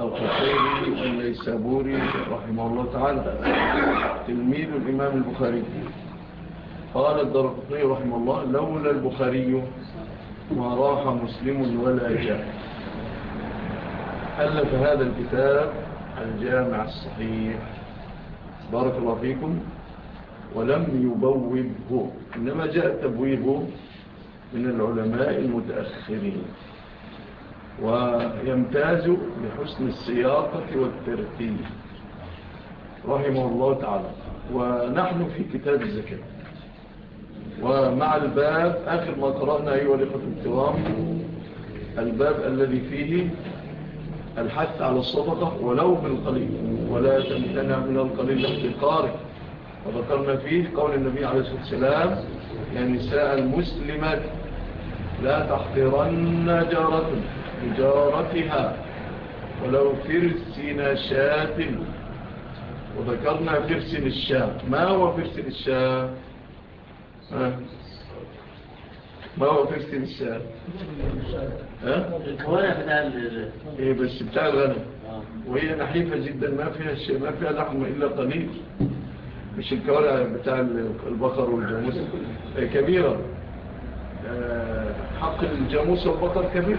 القصيري والليسابوري رحمه الله تعالى. تلميذ الإمام البخاري. قال الدرقطي رحمه الله لولا البخاري ما راح مسلم ولا جاء. ألف هذا الكتاب الجامع الصحيح. بارك الله فيكم. ولم يبوبه. إنما جاء تبويبه من العلماء المتأخرين. ويمتاز بحسن السياقة والترتيب. رحمه الله تعالى. ونحن في كتاب الزكاة. ومع الباب آخر ما قرأنا أيها لقة الكرام الباب الذي فيه الحث على الصدقة ولو بالقليل ولا تمتنع من القليل احتقاره وذكرنا فيه قول النبي عليه الصلاة والسلام يا نساء المسلمات لا تحقرن جارتنا تجارتها ولو فرسن شاة. وذكرنا فرسن الشاة. ما هو فرسن الشاة؟ ما هو فرسن الشاة؟ إيه بس بتاع الغنم. وهي نحيفة جدا ما فيها الشيء ما فيها لحم إلا قليل. مش الكوارع بتاع البقر والجاموس. إيه، كبيرة. آه، حق الجاموس والبقر كبير.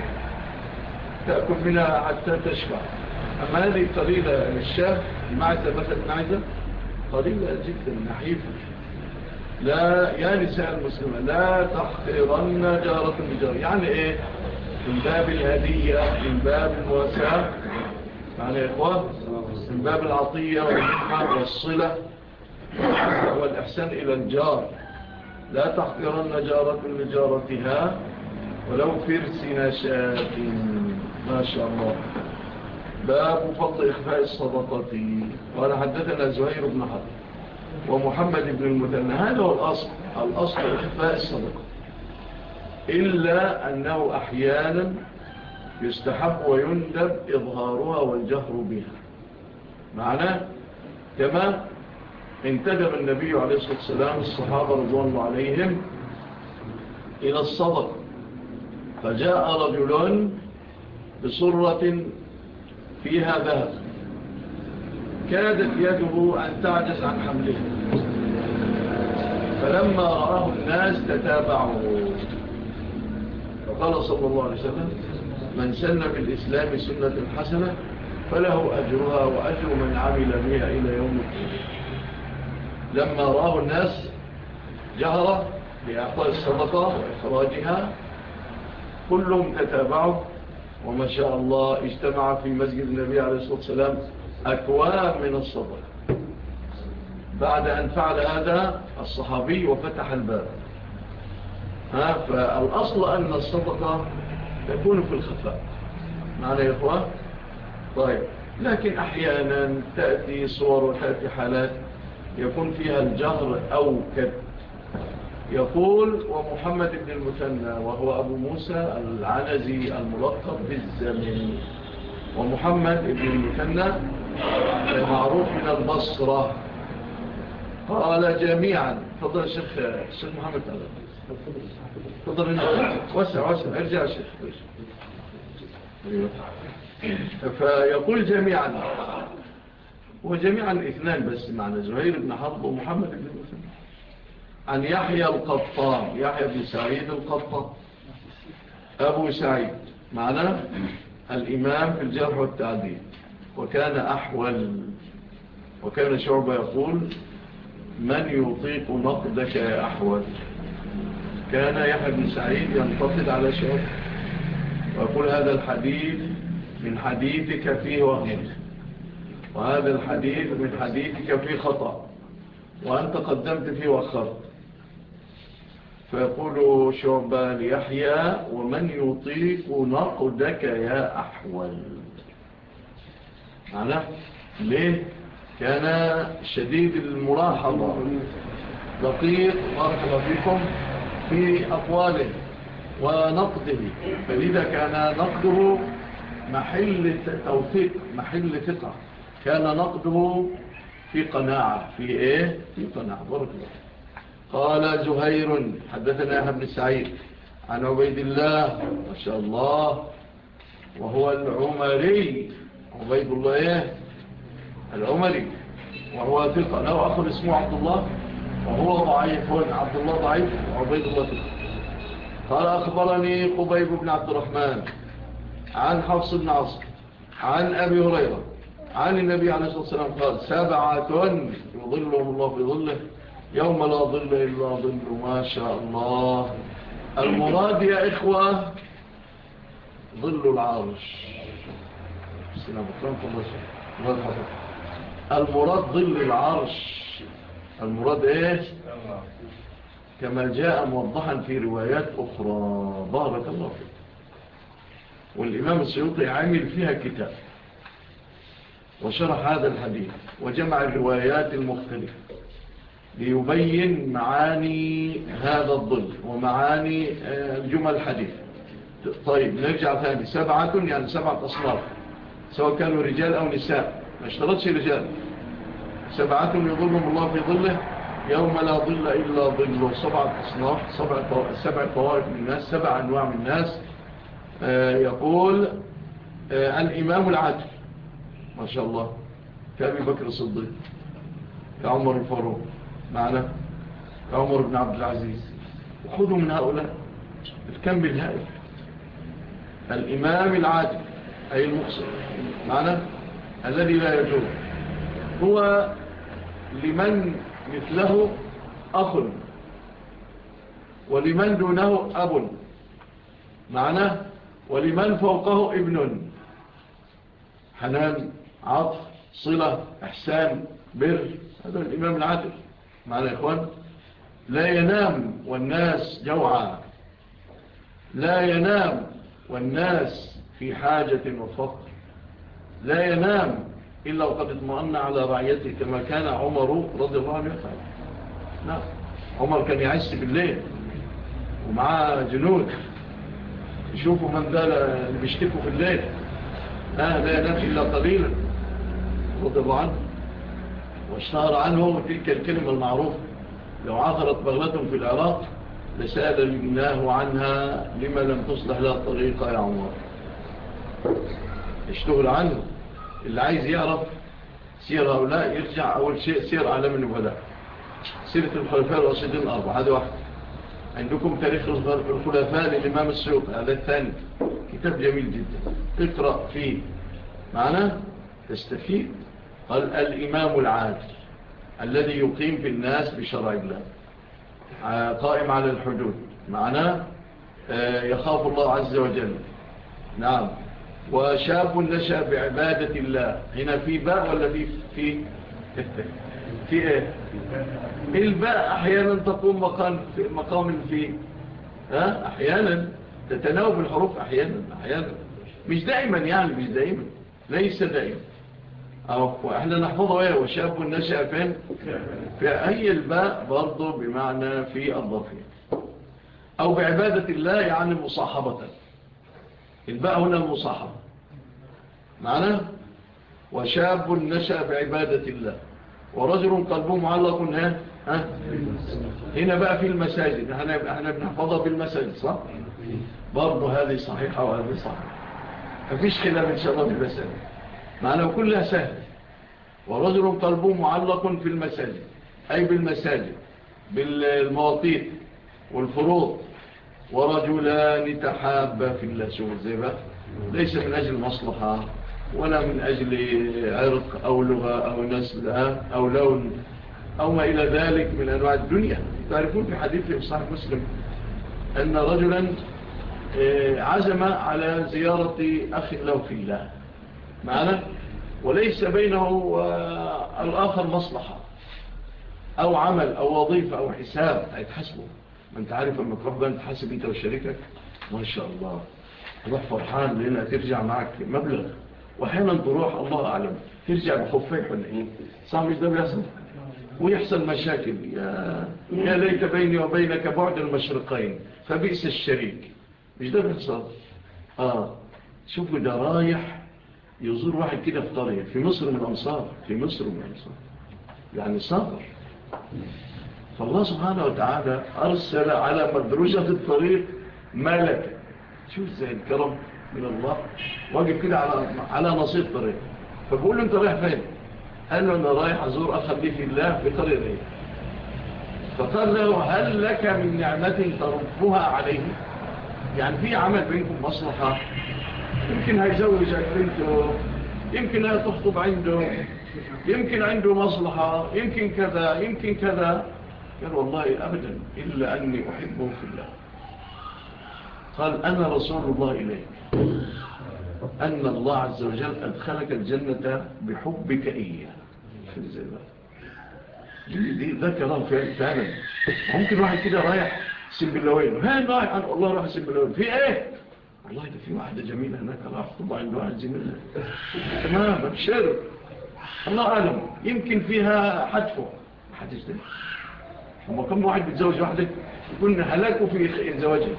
تأكل منها حتى تشبع. أما هذه الطريقة للشاف المعزة مثلا المعزة طريقة جدا نحيفة. لا يا نساء المسلمة لا تحقرن جارة المجارة يعني إيه؟ من باب الهدية من باب المواساة يعني يا إخوان من باب العطية والحمة والصلة والإحسان إلى الجار. لا تحقرن جارة بجارتها ولو فرس شاكين ما شاء الله. باب فضل إخفاء الصدقات. قال حدثنا زهير بن حرب ومحمد بن المثنى. هذا هو الأصل. الأصل إخفاء الصدقات إلا أنه أحيانا يستحب ويندب إظهارها والجهر بها. معناه كما انتدب النبي عليه الصلاة والسلام الصحابة رضوان الله عليهم إلى الصدق فجاء رجلان بسرة فيها ذهب. كادت يده أن تعجز عن حمله. فلما رأه الناس تتابعه فقال صلى الله عليه وسلم من سن في الإسلام سنة حسنة فله أجرها وأجر من عمل بها إلى يوم الدين. لما رأه الناس جهرة بإعطاء الصدقة وإخراجها كلهم تتابعه وما شاء الله اجتمع في مسجد النبي عليه الصلاة والسلام أكوام من الصدر بعد أن فعل هذا الصحابي وفتح الباب. ها فالأصل أن الصدقة تكون في الخفاء. معنا يا إخوة طيب. لكن أحيانا تأتي صور وتأتي حالات يكون فيها الجهر أو كد. يقول ومحمد بن المثنى وهو أبو موسى العنزي الملقب بالزمن. ومحمد بن المثنى المعروف من البصرة. قال جميعا. فضل الشيخ الشيخ محمد. فضل وسع وسع. ارجع الشيخ فيقول جميعا. وجميعا اثنان بس معنا زهير بن حرب ومحمد بن عن يحيى القطان يحيى بن سعيد القطان. أبو سعيد معنا الإمام في الجرح والتعديل. وكان أحول. وكان شعب يقول من يطيق نقدك يا أحول؟ كان يحيى بن سعيد ينتقد على شعب ويقول هذا الحديث من حديثك فيه وغيره وهذا الحديث من حديثك فيه خطأ. وأنت قدمت فيه وخرت فيقول شعبة ليحيى ومن يطيق نقدك يا أحول معناه ليه كان شديد المراحلة دقيق مرحبا فيكم في أقواله ونقده فلذا كان نقده محل توثيق محل ثقة. كان نقده في قناعة في إيه؟ في قناعة. بارك الله قال زهير حدثنا أهب بن سعيد. عن عبيد الله ما شاء الله وهو العمري. عبيد الله إيه؟ العمري. وهو ثقة. له أخر اسمه عبد الله وهو ضعيف عبد الله ضعيف وعبيد الله ثقة. قال أخبرني قبيب بن عبد الرحمن عن حفص بن عصر عن أبي هريرة عن النبي عليه الصلاة والسلام قال سبعة يظلهم الله بظله. يوم لا ظل إلا ظل ما شاء الله. المراد يا إخوة ظل العرش. السلام عليكم المراد ظل العرش. المراد إيه كما جاء موضحا في روايات أخرى. بارك الله فيك. والإمام السيوطي عامل فيها كتاب. وشرح هذا الحديث وجمع الروايات المختلفة. ليبين معاني هذا الظل ومعاني آه، الجمل الحديث. طيب نرجع ثاني. سبعة يعني سبعة أصناف سواء كانوا رجال أو نساء. ما اشترطش رجال. سبعة يظلهم الله في ظله يوم لا ظل إلا ظله. سبعة أصناف سبع, سبع طوائف من الناس سبع أنواع من الناس. آه، يقول آه، الإمام العدل ما شاء الله كأبي بكر الصديق كعمر الفاروق. معنا؟ عمر بن عبد العزيز. وخذوا من هؤلاء. الكم بالهائل. الإمام العادل أي المقصر. معنا؟ الذي لا يجوز. هو لمن مثله أخ. ولمن دونه أب. معنا؟ ولمن فوقه ابن. حنان عطف صلة إحسان بر. هذا الإمام العادل. معنا إخوان لا ينام والناس جوعا. لا ينام والناس في حاجة وفقر. لا ينام إلا وقد اطمأن على رعيته كما كان عمر رضي الله عنه يفعل. نعم عمر كان يعيش بالليل ومعاه جنود. يشوفوا من ذا اللي بيشتكوا في الليل. آه، لا ينام إلا قليلا رضي الله عنه. واشتهر عنه تلك الكلمة المعروفة لو عثرت بغلة في العراق لسأل الجناه عنها لما لم تصلح لها الطريقة يا عمر. اشتهر عنه. اللي عايز يعرف سير هؤلاء يرجع أول شيء سير أعلام النبلاء سيرة الخلفاء الراشدين الأربعة. هذا واحد. عندكم تاريخ الخلفاء للإمام السوق هذا الثاني. كتاب جميل جدا. تقرأ فيه. معنا تستفيد قال الإمام العادل الذي يقيم في الناس بشرع الله آه، قائم على الحدود. معناه آه، يخاف الله عز وجل. نعم. وشاب نشأ بعبادة الله. هنا في باء ولا في في في إيه؟ الباء أحيانا تقوم مقام في مقام في ها؟ أحيانا تتناوب الحروف أحيانا أحيانا. مش دائما يعني مش دائما. ليس دائما. إحنا نحفظه إيه وشاب نشأ فين؟ فأي الباء برضو بمعنى في الضفية أو بعبادة الله يعني مصاحبة. الباء هنا المصاحبة. معنى؟ وشاب نشأ بعبادة الله. ورجل قلبه معلق ها ها؟ هنا بقى في المساجد. إحنا بنحفظها المساجد صح؟ برضو هذه صحيحة وهذه صحيحة. مفيش خلاف إن شاء الله في المساجد. معنى كلها سهل. ورجل قلبه معلق في المساجد أي بالمساجد بالمواطيق والفروض. ورجلان تحابا في الله سوزبة ليس من أجل مصلحة ولا من أجل عرق أو لغة أو نسل أو لون أو ما إلى ذلك من أنواع الدنيا. تعرفون في حديث صحيح مسلم أن رجلا آه، عزم على زيارة أخي له في الله. معنا؟ وليس بينه والآخر مصلحة أو عمل أو وظيفة أو حساب. طيب، هيتحسبه ما انت عارف لما تروح بقى انت حاسب وشريكك ما شاء الله. الله فرحان لأنها ترجع معك مبلغ. وأحيانا تروح الله أعلم ترجع بخفيك ولا إيه؟ صح مش ده بيحصل ويحصل مشاكل. يا, يا ليت بيني وبينك بعد المشرقين فبئس الشريك. مش ده بيحصل آه. شوفوا ده رايح يزور واحد كده في قرية في مصر من الأمصار في مصر من الأمصار يعني سافر فالله سبحانه وتعالى أرسل على مدرجة الطريق مالك شوف زي الكرم من الله. واجب كده على, على نصيب طريق. فبقول له انت رايح فين؟ قال له أنا رايح أزور اخا لي في الله في قرية إيه فقال له هل لك من نعمة ترفها عليه؟ يعني في عمل بينكم مصلحة؟ يمكن هيزوج بنته يمكن هتخطب عنده يمكن عنده مصلحة يمكن كذا يمكن كذا. قال والله أبدا إلا أني أحبه في الله قال أنا رسول الله إليك. أن الله عز وجل أدخلك الجنة بحبك إياه. دي, دي ذكرها في فعلا ممكن واحد كده رايح سنبلاوين هاي رايح الله راح سنبلاوين في إيه؟ والله ده في واحدة جميلة هناك الله يحفظها عند واحد زميلها تمام ابشروا الله أعلم يمكن فيها حتفه حدش ده. أما كم واحد بيتزوج واحدة؟ يكون هلاكه في زواجها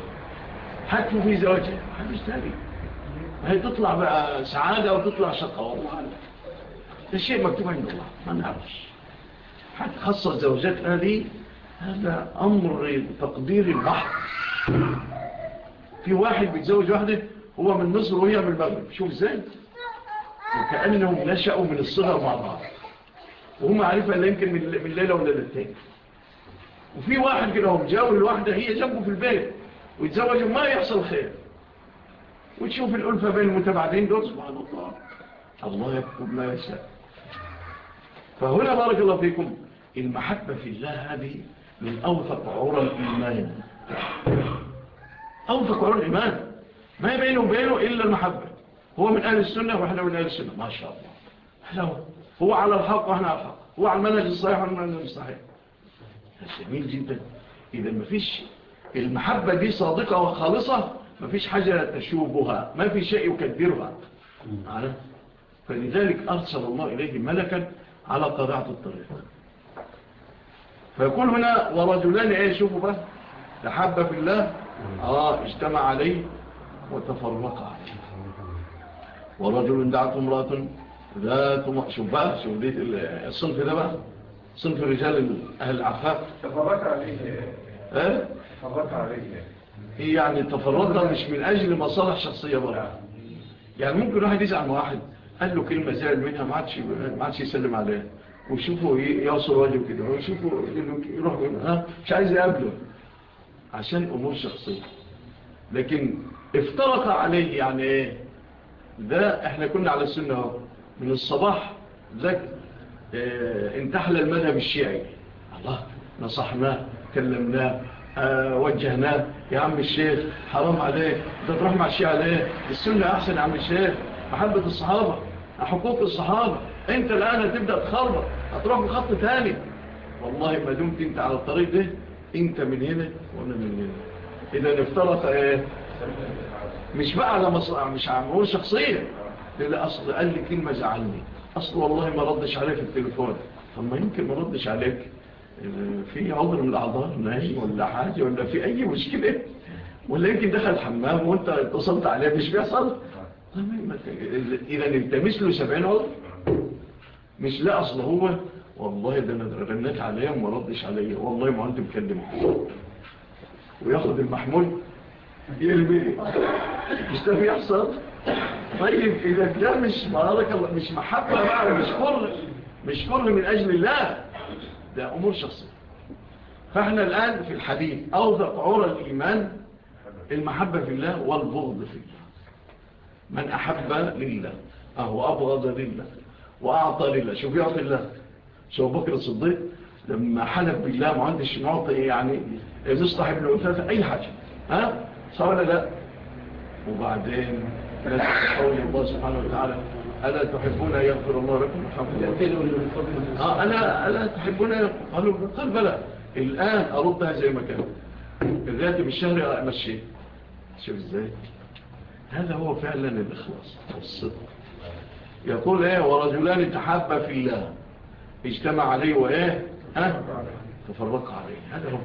حتفه في زواجها حدش تاني. هي تطلع بقى سعادة أو تطلع شقة والله أعلم. ده الشيء مكتوب عند الله ما نعرفش. حتى خاصة زوجات هذه؟ هذا أمر تقدير البحث في واحد بيتزوج واحدة هو من مصر وهي من المغرب. شوف إزاي؟ وكأنهم نشأوا من الصغر مع بعض. وهم عارفة اللي يمكن من ليلة ولا للتاني وفي واحد كده هم جاور الواحدة هي جنبه في البيت. ويتزوجوا ما يحصل خير. وتشوف الألفة بين المتبعدين دول سبحان الله. الله يكتب ما يشاء. فهنا بارك الله فيكم المحبة في الله هذه من أوثق عرى الإيمان. أو في قرار الإيمان. ما بينه وبينه إلا المحبة. هو من أهل السنة وإحنا من أهل السنة. ما شاء الله. حلو هو على الحق وإحنا على الحق. هو على المنهج الصحيح وإحنا على المنهج الصحيح. جميل جدا. إذا ما فيش المحبة دي صادقة وخالصة. ما فيش حاجة تشوبها. ما في شيء يكدرها. فلذلك أرسل الله إليه ملكا على قضاعة الطريق. فيقول هنا ورجلان إيه شوفوا بقى. تحب في الله. آه اجتمع عليه وتفرق عليه. ورجل دعته امرأة ذات م... شوف بقى شوف الصنف ده بقى. صنف رجال أهل العفاق تفرق عليه. إيه تفرق عليه. هي يعني تفرقنا مش من أجل مصالح شخصية برضه يعني ممكن واحد يزعل واحد. قال له كلمة زعل منها ما عادش ما عادش يسلم عليها. وشوفه يوصل واجب كده. وشوفه يروح ها؟ مش عايز يقابله. عشان أمور شخصية. لكن افترق عليه يعني إيه ده إحنا كنا على السنة من الصباح ذاك آه، انتحل المذهب الشيعي. الله نصحناه كلمناه آه، وجهناه. يا عم الشيخ حرام عليك. ده تروح مع الشيعة ليه؟ السنة أحسن يا عم الشيخ. محبة الصحابة حقوق الصحابة. أنت الآن هتبدأ تخربط هتروح بخط تاني. والله ما دمت أنت على الطريق ده. انت من هنا وأنا من هنا إذا افترق إيه مش بقى على مصر مش هنقول شخصية لا أصل قال لي كلمة زعلني. أصل والله ما ردش عليه في التليفون. طب ما يمكن ما ردش عليك. آه، في عذر من الاعضاء ناجي ولا حاجة ولا في أي مشكلة. ولا يمكن دخل الحمام وأنت اتصلت عليه مش بيحصل. إذا التمس له 70 عذر. مش لا أصل هو والله ده أنا رنيت عليه وما ردش عليا والله ما انت مكلمه وياخد المحمول يرميه مش ده بيحصل طيب إذا ده مش بارك الله مش محبة بقى مش كل مش كل من أجل الله ده أمور شخصية. فإحنا الآن في الحديث أوثق عرى الإيمان المحبة في الله والبغض في الله. من أحب لله أهو أبغض لله وأعطى لله. شوف يعطي الله. شو بكر الصديق لما حلف بالله ما عندش معطي يعني يصطحب العفافة أي حاجة ها؟ صار ولا لا؟ وبعدين قول الله سبحانه وتعالى ألا تحبون يغفر الله لكم لله آه، ألا, ألا تحبون قالوا قال بلى. الآن أردها زي ما كان. الراتب الشهري أمشيه شوف إزاي. هذا هو فعلا الإخلاص والصدق. يقول إيه ورجلان تحابا في الله. اجتمع عليه وإيه ها؟ تفرق عليه. هذا هو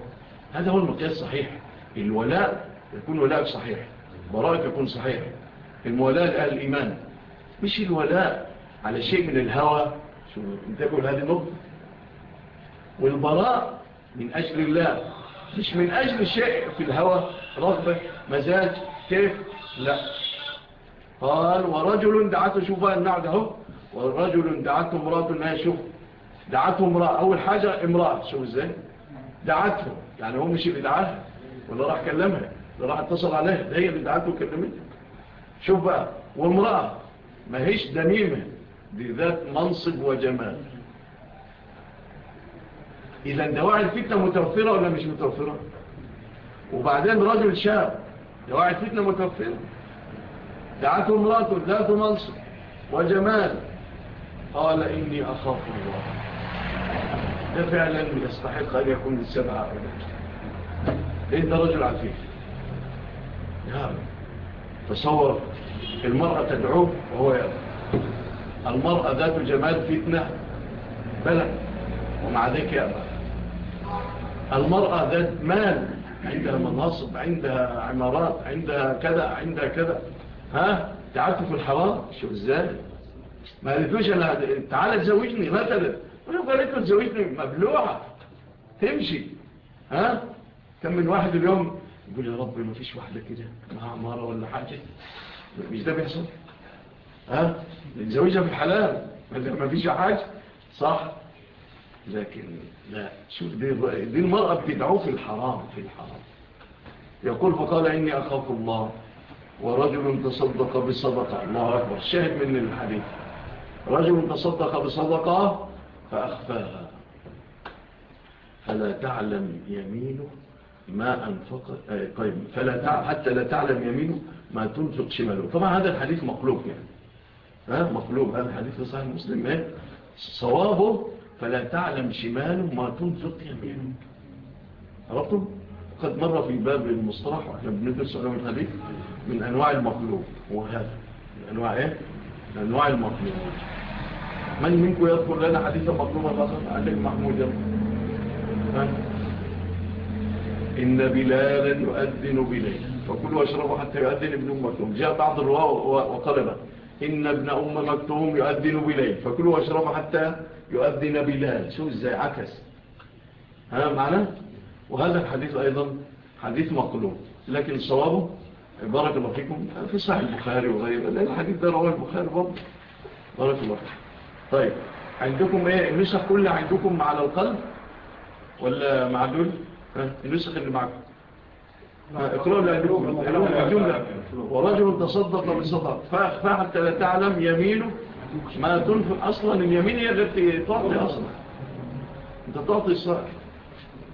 هذا هو المقياس الصحيح. الولاء يكون ولاء صحيح. براءك يكون صحيح. المولاء الإيمان. مش الولاء على شيء من الهوى؟ شو انتبهوا لهذه النقطة والبراء من أجل الله. مش من أجل شيء في الهوى. رغبة مزاج كيف؟ لا. قال ورجل دعته شوفها النعد ورجل دعته مراته انها شوف دعته امرأة. أول حاجة امرأة. شوف إزاي. دعته. يعني هو مشي بدعاه ولا راح كلمها ولا راح اتصل عليها. ده هي اللي وكلمتها شوف بقى وامرأة ما هيش دميمة. دي ذات منصب وجمال. إذا دواعي الفتنة متوفرة ولا مش متوفرة؟ وبعدين رجل شاب دواعي الفتنة متوفرة؟ دعته امرأة ذات منصب وجمال. قال إني أخاف الله. ده فعلا يستحق أن يكون للسبعة لأن ده رجل عفيف نعم تصور المرأة تدعوه وهو يا المرأة ذات جمال فتنة. بلع ومع ذلك يا أبا المرأة ذات مال. عندها مناصب عندها عمارات عندها كذا عندها كذا. ها؟ تعالت في الحرام. شوف إزاي. ما قالتوش أنا. تعالى تزوجني مثلا ويقولت له زوجتي مبلوعة. تمشي ها؟ كم من واحد اليوم يقول يا رب ما فيش واحدة كده معها عمارة ولا حاجة. مش ده بيحصل؟ ها؟ نتزوجها في الحلال ما فيش حاجة. صح؟ لكن لا شوف دي, دي المرأة بتدعو في الحرام في الحرام. يقول فقال إني أخاف الله ورجل تصدق بصدقة. الله أكبر. شاهد من الحديث. رجل تصدق بصدقة فأخفاها فلا تعلم يمينه ما أنفق آه، طيب فلا تعلم حتى لا تعلم يمينه ما تنفق شماله. طبعا هذا الحديث مقلوب يعني. ها؟ مقلوب. هذا الحديث في صحيح مسلم. إيه؟ صوابه فلا تعلم شماله ما تنفق يمينه. عرفتم؟ قد مر في باب المصطلح وإحنا بندرس علوم الحديث من أنواع المقلوب. وهذا. من أنواع إيه؟ من أنواع المقلوب. من منكم يذكر لنا حديثا مطلوبا فصلت قال محمود يلا إن بلالا يؤذن بليل. فكلوا أشرف حتى يؤذن ابن أم مكتوم جاء بعض الرواة وطلب إن ابن أم مكتوم يؤذن بليل. فكلوا أشرف حتى يؤذن بلال. شو إزاي؟ عكس. ها؟ معنى؟ وهذا الحديث أيضا حديث مقلوب. لكن صوابه؟ بارك الله فيكم. في صحيح البخاري وغيره. الحديث ده رواه البخاري بارك الله فيكم. طيب. عندكم إيه؟ النسخ كلها عندكم على القلب ولا مع دول؟ النسخ اللي معكم. آه، اقرأوا لأنكم الجملة ورجل تصدق بصدق فأخفاها لا تعلم يمينه. ما تنفق أصلا. اليمين هي التي تعطي أصلا. أنت تعطي الصح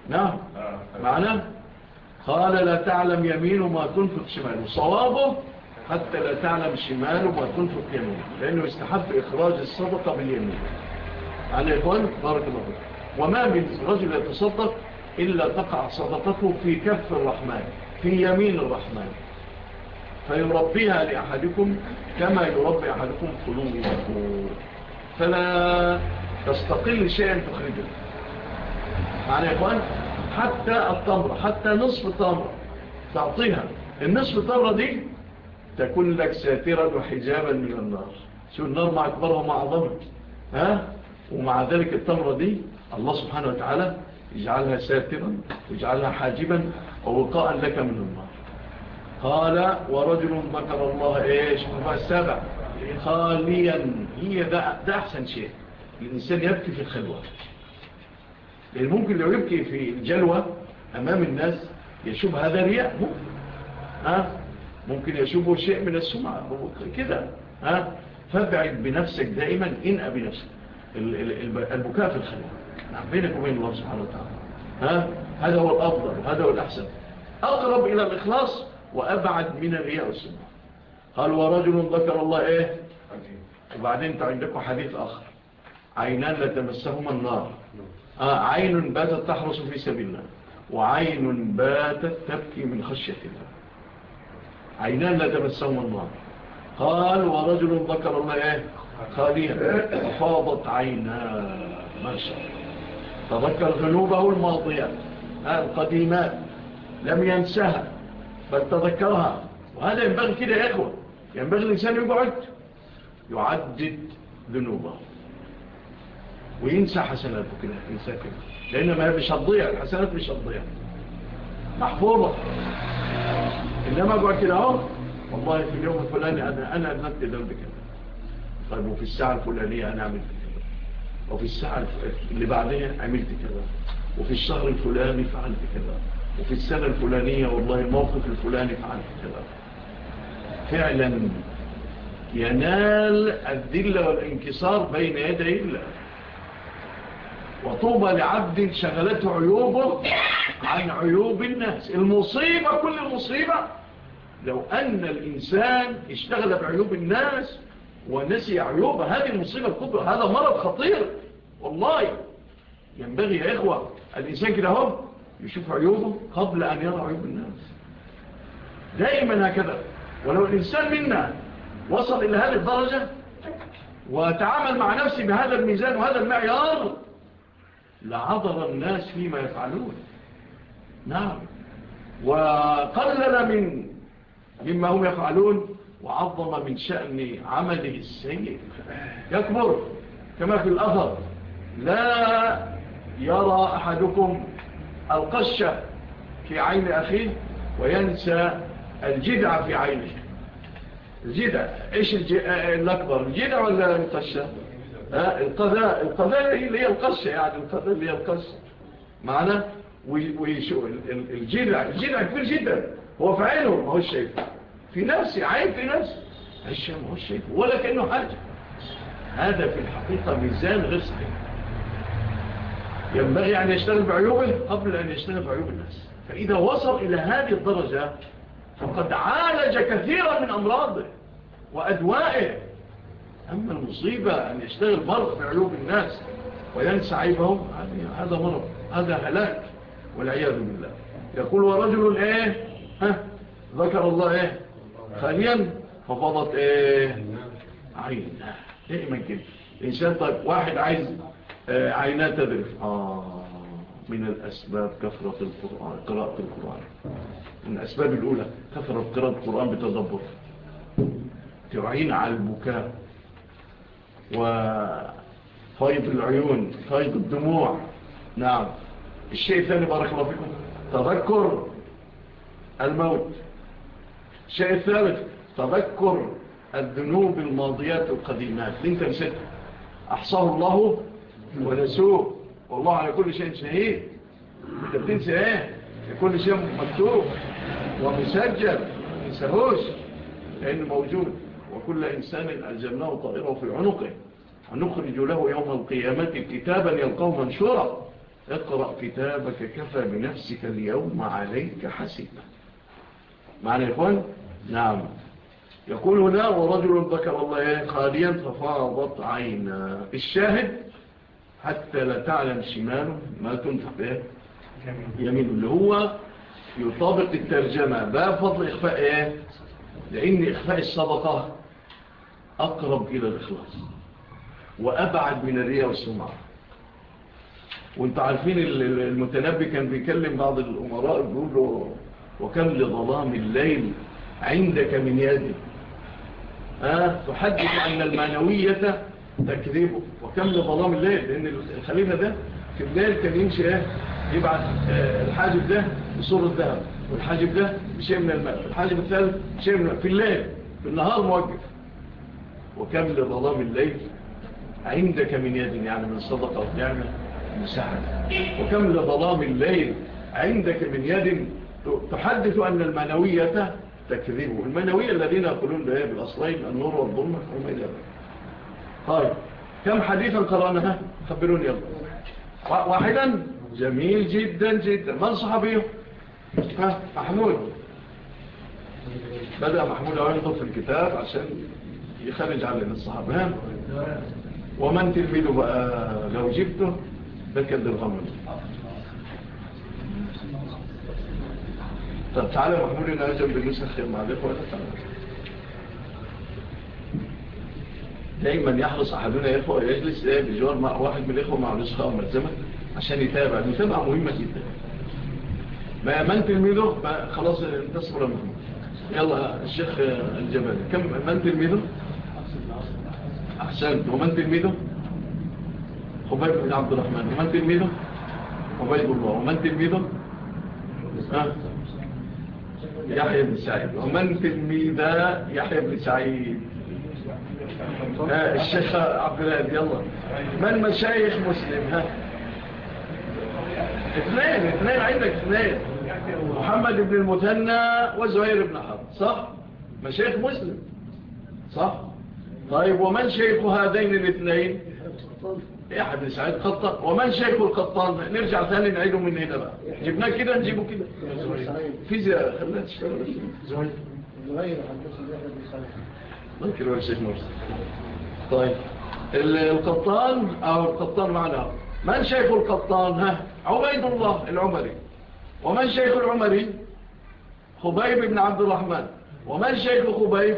نعم. آه، معنا قال لا تعلم يمينه ما تنفق شماله. صوابه حتى لا تعلم شماله ما تنفق يمينه لأنه يستحب إخراج الصدقة باليمين. على إخوان بارك الله وما من رجل يتصدق إلا تقع صدقته في كف الرحمن في يمين الرحمن. فيربيها لأحدكم كما يربي أحدكم قلوبه فلا تستقل شيئا تخرجه. على إخوان حتى الطمرة حتى نصف الطمرة تعطيها. النصف الطمرة دي تكون لك ساترا وحجابا من النار. شو النار مع أكبرها ومع عظمك ها؟ ومع ذلك التمرة دي الله سبحانه وتعالى يجعلها ساترا ويجعلها حاجبا ووقاء لك من النار. قال ورجل مكر الله إيش؟ هو السابع. خاليا. هي ده, ده أحسن شيء. الإنسان يبكي في الخلوة. لأن ممكن لو يبكي في الجلوة أمام الناس يشوف هذا رياء. ها؟ ممكن يشوفه شيء من السمعة كده ها؟ فابعد بنفسك دائما انقى بنفسك البكاء في الخليل نعم، بينك وبين الله سبحانه وتعالى. ها؟ هذا هو الأفضل وهذا هو الأحسن. أقرب إلى الإخلاص وأبعد من الرياء والسمع قال ورجل ذكر الله إيه؟ وبعدين انت عندكم حديث آخر. عينان لا تمسهما النار آه، عين باتت تحرص في سبيل الله. وعين باتت تبكي من خشية الله. عينان لا تمسهم النار قال ورجل ذكر الله إيه؟ خاليا. فاضت عيناه ما شاء الله تذكر ذنوبه الماضية القديمات لم ينسها بل تذكرها. وهذا ينبغي كده يا إخوة. ينبغي الإنسان يقعد يعدد ذنوبه. وينسى حسناته كده ينسى كده. لأن ما مش هتضيع الحسنات مش هتضيع محفوظة. إنما أقول كده أهو والله في اليوم الفلاني أنا أنا أدمت ذنب كده طيب وفي الساعة الفلانية أنا عملت كده وفي الساعة اللي بعدها عملت كده وفي الشهر الفلاني فعلت كده وفي السنة الفلانية والله الموقف الفلاني فعلت كده فعلا ينال الذلة والانكسار بين يدي الله. وطوبى لعبد شغلته عيوبه عن عيوب الناس. المصيبة كل المصيبة. لو أن الإنسان اشتغل بعيوب الناس ونسي عيوبه هذه المصيبة الكبرى هذا مرض خطير. والله ينبغي يا إخوة الإنسان كده هم يشوف عيوبه قبل أن يرى عيوب الناس. دائما هكذا. ولو الإنسان منا وصل إلى هذه الدرجة وتعامل مع نفسه بهذا الميزان وهذا المعيار لعذر الناس فيما يفعلون. نعم. وقلل من مما هم يفعلون وعظم من شأن عمله السيء. يكبر كما في الأثر. لا يرى أحدكم القشة في عين أخيه وينسى الجدع في عينه. الجدع. إيش الأكبر الجدع ولا القشة القذاء القذاء اللي هي القش يعني القذاء اللي هي القش معنا ويشو الجذع كبير جدا. هو في عينه ما هوش شايف في نفسي عين في نفسي عيشه ما هوش شايف ولا كأنه حاجة هذا في الحقيقة ميزان غير صحيح. ينبغي أن يشتغل بعيوبه قبل أن يشتغل بعيوب الناس. فإذا وصل إلى هذه الدرجة فقد عالج كثيرا من أمراضه وأدوائه. أما المصيبة أن يشتغل مرض في عيوب الناس وينسى عيبهم هذا مرض هذا هلاك والعياذ بالله. يقول ورجل إيه؟ ها؟ ذكر الله إيه؟ خاليا ففضت إيه؟ عين إيه من كده. إنسان طيب واحد عايز آه، عينات تدرف آه من الأسباب كثرة القرآن قراءة القرآن. من الأسباب الأولى كثرة قراءة القرآن بتدبر. تعين على البكاء. وفيض العيون فيض الدموع. نعم. الشيء الثاني بارك الله فيكم تذكر الموت. الشيء الثالث تذكر الذنوب الماضيات القديمات. انت نسيتها أحصاه الله ونسوه. والله على كل شيء شهيد. انت بتنسى إيه؟ كل شيء مكتوب. ومسجل ما تنساهوش لأنه موجود. وكل إنسان ألزمناه طائره في عنقه. ونخرج له يوم القيامة كتابا يلقوه منشورا. اقرأ كتابك كفى بنفسك اليوم عليك حسيبا. معنى يقول نعم. يقول هنا ورجل ذكر الله خاليا ففاضت عينا. الشاهد حتى لا تعلم شماله ما تنفق به. يمين. اللي هو يطابق الترجمة. باب فضل إخفاء إيه؟ لأن إخفاء الصدقة أقرب إلى الإخلاص. وأبعد من الرياء والسمعة. وأنت عارفين المتنبي كان بيكلم بعض الأمراء بيقول له وكم لظلام الليل عندك من يدي تحدث أن المعنوية تكذبه. وكم لظلام الليل؟ لأن الخليفة ده في الليل كان يمشي إيه يبعث آه، الحاجب ده بصور الذهب والحاجب ده بشيء من المال الحاجب الثالث بشيء من المال في الليل في النهار موجه. وكم لظلام الليل عندك من يد يعني من صدق ونعمة مساعدة وكم لظلام الليل عندك من يد تحدث أن المنوية تكذبه. المنوية الذين يقولون لها بالأصلين النور والظلمة وما إلى ذلك. طيب كم حديثا قرأناها؟ خبروني يلا. واحدا؟ جميل جدا جدا. من صحبيه محمود. بدأ محمود أولا في الكتاب عشان يخرج علينا الصحابة. ها؟ ومن تلميذه آه، بقى لو جبته ده كد الغمر طب تعالى محمول إن أنا جنب النسخ مع الإخوة. تعالى دايما يحرص أحدنا يا إخوة يجلس بجوار مع واحد من الإخوة مع نسخة ملزمة عشان يتابع. المتابعة مهمة جدا. ما من تلميذه خلاص انتصر محمول يلا الشيخ الجبل كم من تلميذه؟ أحسنت ومن تلميذه؟ خبيب بن عبد الرحمن. ومن تلميذه؟ خبيب الله. ومن تلميذه؟ يحيى بن سعيد. ومن تلميذه؟ يحيى بن سعيد. الشيخ عبد يلا. من مشايخ مسلم؟ ها. اثنين اثنين. عندك اثنين. محمد بن المثنى وزهير بن حرب. صح؟ مشايخ مسلم. صح؟ طيب ومن شيخ هذين الاثنين؟ إيه، أحد سعيد قطان ومن شيخ القطان؟ نرجع ثاني نعيده من هنا بقى. جبناه كده نجيبه كده. فيزياء خلنا تشتغل زهير زهير ممكن ولا شيخ مرسل. طيب القطان أو القطان معنا من شيخ القطان؟ ها عبيد الله العمري. ومن شيخ العمري خبيب بن عبد الرحمن. ومن شيخ خبيب؟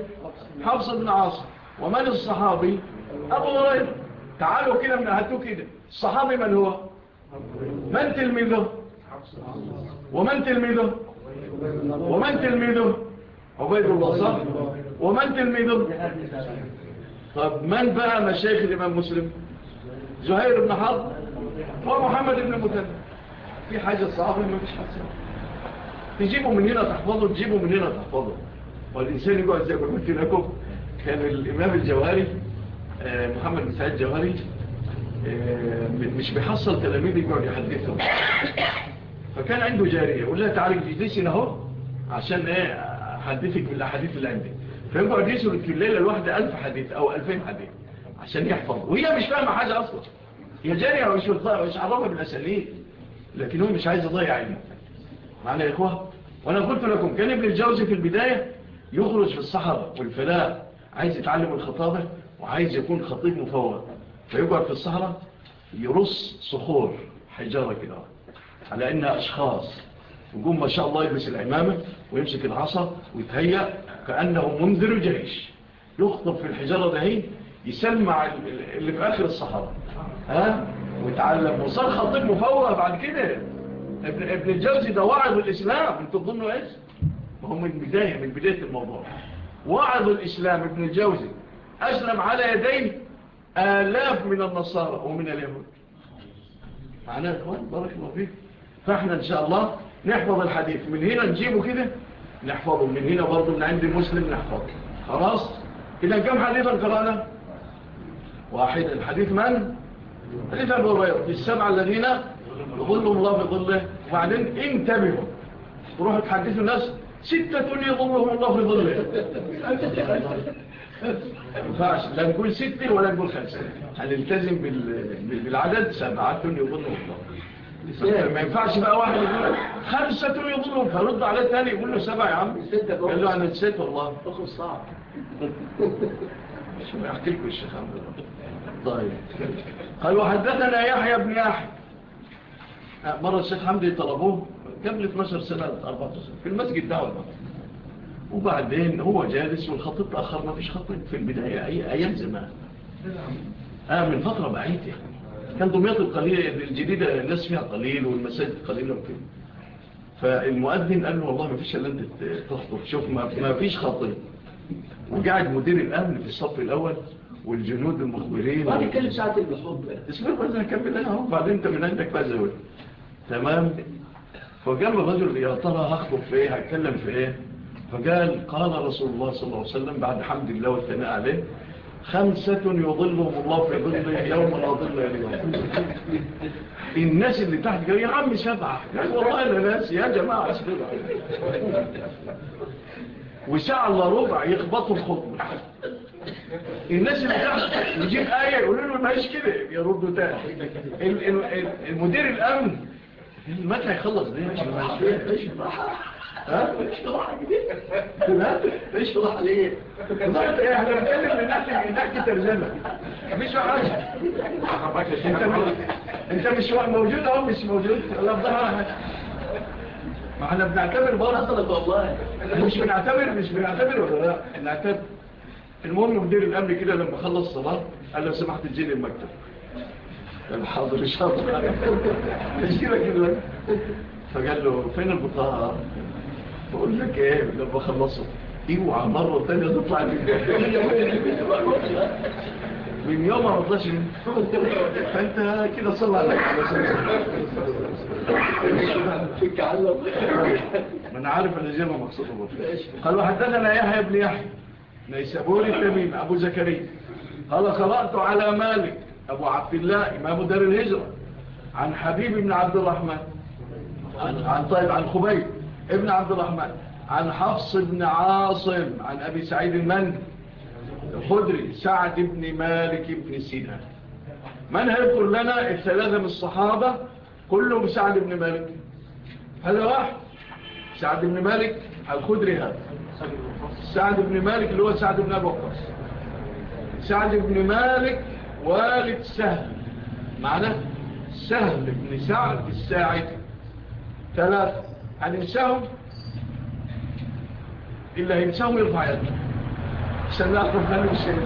حفص بن عاصر ومن الصحابي؟ أبو هريرة. تعالوا كده من أهدوا كده. الصحابي من هو؟ من تلميذه؟ ومن تلميذه؟ ومن تلميذه؟ عبيد الله صح؟ ومن تلميذه؟ طب من بقى مشايخ الإمام مسلم؟ زهير بن حرب. ومحمد بن المتنى في حاجة صعبة ما فيش حاجة صعبة. تجيبه من هنا تحفظه تجيبه من هنا تحفظه. والإنسان يقعد زي ما قلت لكم كان الإمام الجوهري آه، محمد بن سعيد الجوهري آه، مش بيحصل تلاميذ يقعد يحدثهم. فكان عنده جارية يقول لها تعالي تجلسي اهو؟ عشان إيه، احدثك بالأحاديث اللي عندي. فيقعد يسرد في الليلة الواحدة 1000 حديث أو 2000 حديث عشان يحفظ وهي مش فاهمة حاجة أصلا. هي جارية مش مش عارفه بالاساليب لكن هو مش عايز الله يعينه معنى يا إخوة؟ وأنا قلت لكم كان ابن الجوزي في البداية يخرج في الصحراء والفلاة عايز يتعلم الخطابة وعايز يكون خطيب مفوق فيقعد في الصحراء يرص صخور حجارة كده على إن أشخاص. يقوم ما شاء الله يلبس العمامة ويمسك العصا ويتهيأ كأنه منذر جيش. يخطب في الحجارة ده يسمع اللي في آخر الصحراء. ها؟ وتعلم وصار خطيب مفوه بعد كده. ابن ابن الجوزي ده واعظ الإسلام. أنتوا تظنوا إيش ما هو من بدايه من بداية الموضوع. واعظ الإسلام. ابن الجوزي أسلم على يديه آلاف من النصارى ومن اليهود. معناه إخوان بارك الله فيك. فإحنا إن شاء الله نحفظ الحديث. من هنا نجيبه كده؟ نحفظه. من هنا برضه من عند مسلم نحفظه. خلاص؟ إذا كم حديثا قرأنا؟ واحد. الحديث من؟ ليس البوابيض السبعه الذين يظلهم الله بظله. وبعدين انتبهوا. تروحوا تحدثوا الناس. ستة يظلهم الله في ظله ينفعش. لا نقول ستة ولا نقول خمسة. هنلتزم بالعدد؟ سبعة يظلهم الله. ما ينفعش بقى واحد يقول خمسة يظلهم فرد على الثاني يقول له سبعة يا عم. قال له أنا نسيت والله. أخو صعب اسمه يحكيكم الشيخ عبد الله. طيب. قال وحدثنا يحيى بن يحيى. آه، مرة الشيخ حمدي طلبوه. قبل 12 سنة 14 سنة في المسجد دعوة وبعدين هو جالس والخطيب تأخر ما فيش خطيب. في البداية أي أيام زمان. آه من فترة بعيدة يعني. كان دمياط القليلة الجديدة الناس فيها قليل والمساجد قليلة وكده. فالمؤذن قال له والله ما فيش إلا أنت تخطب. شوف ما فيش خطيب. وقاعد مدير الأمن في الصف الأول والجنود المخبرين. ما نتكلم ساعتين بالحب اسمع بس نكمل أنا أهو. بعدين أنت من عندك بقى زود. تمام؟ فقال له الرجل يا ترى هخطب في إيه؟ هتكلم في إيه؟ فقال قال رسول الله صلى الله عليه وسلم بعد حمد الله والثناء عليه خمسة يظلهم الله في ظل يوم لا ظل اليوم الناس اللي تحت قالوا يا عم سبعة. قال والله أنا ناسي يا جماعة سبعة وساعة الا ربع يخبطوا الخطبة. الناس اللي تحت يجيب آية يقولوا له ما هيش كده. يردوا تاني المدير الأمن متى يخلص؟ ده مش ماشي مش راحة مش راحة كده مش راحة ليه إحنا بنتكلم للناس من تحت ترجمة مش راحة انت مش موجود اهو مش موجود. الله بضحرها ما إحنا بنعتبر بقى حصلت والله. مش بنعتبر مش بنعتبر ولا لا. بنعتبر. المهم مدير الأمن كده لما خلص الصلاه قال لو سمحت تجي لي المكتب. قال حاضر إن شاء الله. كده كده فقال له فين البطاقة؟ بقول لك إيه؟ لما خلصت. اوعى مرة ثانية تطلع من من يوم ما فأنت كده صلى عليك فك علم من عارف الاجابه مقصوده بالفعل قال وحدثنا يحيى بن يحيى. نيسابوري التميم أبو زكريا. قال قرأت على مالك أبو عبد الله إمام دار الهجرة. عن حبيب بن عبد الرحمن. عن, عن طيب عن خبيب ابن عبد الرحمن. عن حفص بن عاصم عن أبي سعيد المندي. الخدري سعد بن مالك بن سينا. من هيذكر لنا الثلاثة من الصحابة كلهم سعد بن مالك. هذا واحد. سعد بن مالك الخدري هذا. سعد بن مالك اللي هو سعد بن أبو قص سعد بن مالك والد سهل. معناه سهل بن سعد الساعد. ثلاثة. هننساهم اللي هينساهم يرفع يده. شنعتم هل الشيء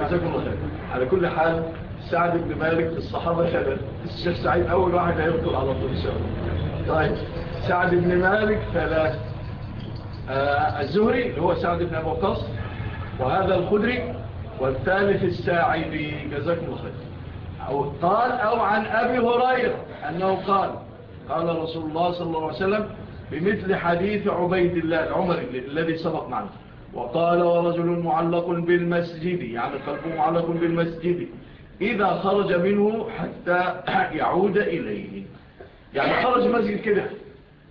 جزاكم الله خير. على كل حال سعد بن مالك في الصحابة ثلاث الشيخ سعيد أول واحد هيبطل على طول إن شاء الله. طيب سعد بن مالك ثلاث آه، الزهري اللي هو سعد بن أبو قص وهذا الخدري والثالث الساعدي. جزاكم الله خير. أو قال أو عن أبي هريرة أنه قال قال رسول الله صلى الله عليه وسلم بمثل حديث عبيد الله العمري الذي سبق معنا. وقال ورجل معلق بالمسجد يعني قلبه معلق بالمسجد إذا خرج منه حتى يعود إليه يعني خرج مسجد كده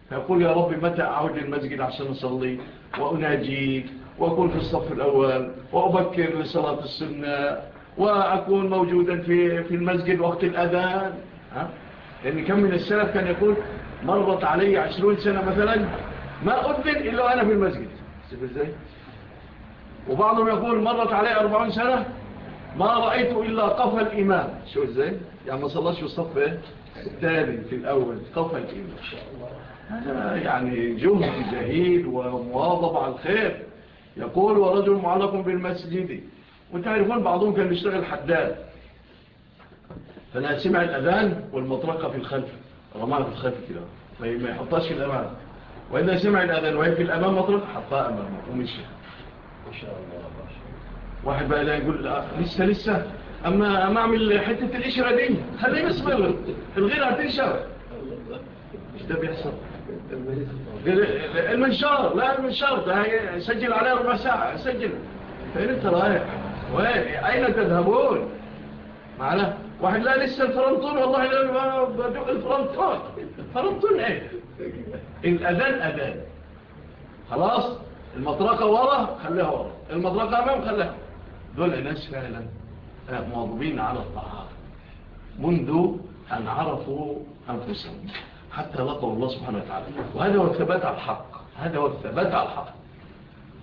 فيقول يا ربي متى أعود للمسجد عشان أصلي وأناجيك وأكون في الصف الأول وأبكر لصلاة السنة وأكون موجودا في, في المسجد وقت الأذان ها؟ لأن كم من السلف كان يقول مرضت علي عشرون سنة مثلا ما أذن إلا أنا في المسجد سيب إزاي؟ وبعضهم يقول مرت علي 40 سنة ما رأيت إلا قفى الإمام شو إزاي؟ يعني ما صلىش في الصف إيه؟ التالي في الأول قفى الإمام هذا آه، يعني جهد جهيد ومواظبة على الخير. يقول ورجل معلق بالمسجد. وتعرفون بعضهم كان يشتغل حداد. فأنا سمع الأذان والمطرقة في الخلف رماها في الخلف كده. فما يحطهاش في الأمام. وإذا سمع الأذان وهي في الأمام مطرقة حطها أمامه ومشيها إن شاء الله واحد بقى يقول لسه لسه. أما أما أعمل حتة الإشرة دي خليه يصبر الغيرة هتنشر إيش ده بيحصل؟ المنشار لا المنشار ده سجل عليه ربع ساعة سجل. فإن أنت رايح؟ أين تذهبون؟ معنا؟ واحد لا لسه الفرنطون والله لا بدوء الفرنطون. فرنطون إيه؟ الأذان أذان خلاص؟ المطرقة ورا خليها ورا. المطرقة أمام خليها. دول ناس فعلا آه، مواظبين على الطعام منذ أن عرفوا أنفسهم. حتى لقوا الله سبحانه وتعالى. وهذا هو الثبات على الحق. هذا هو الثبات على الحق.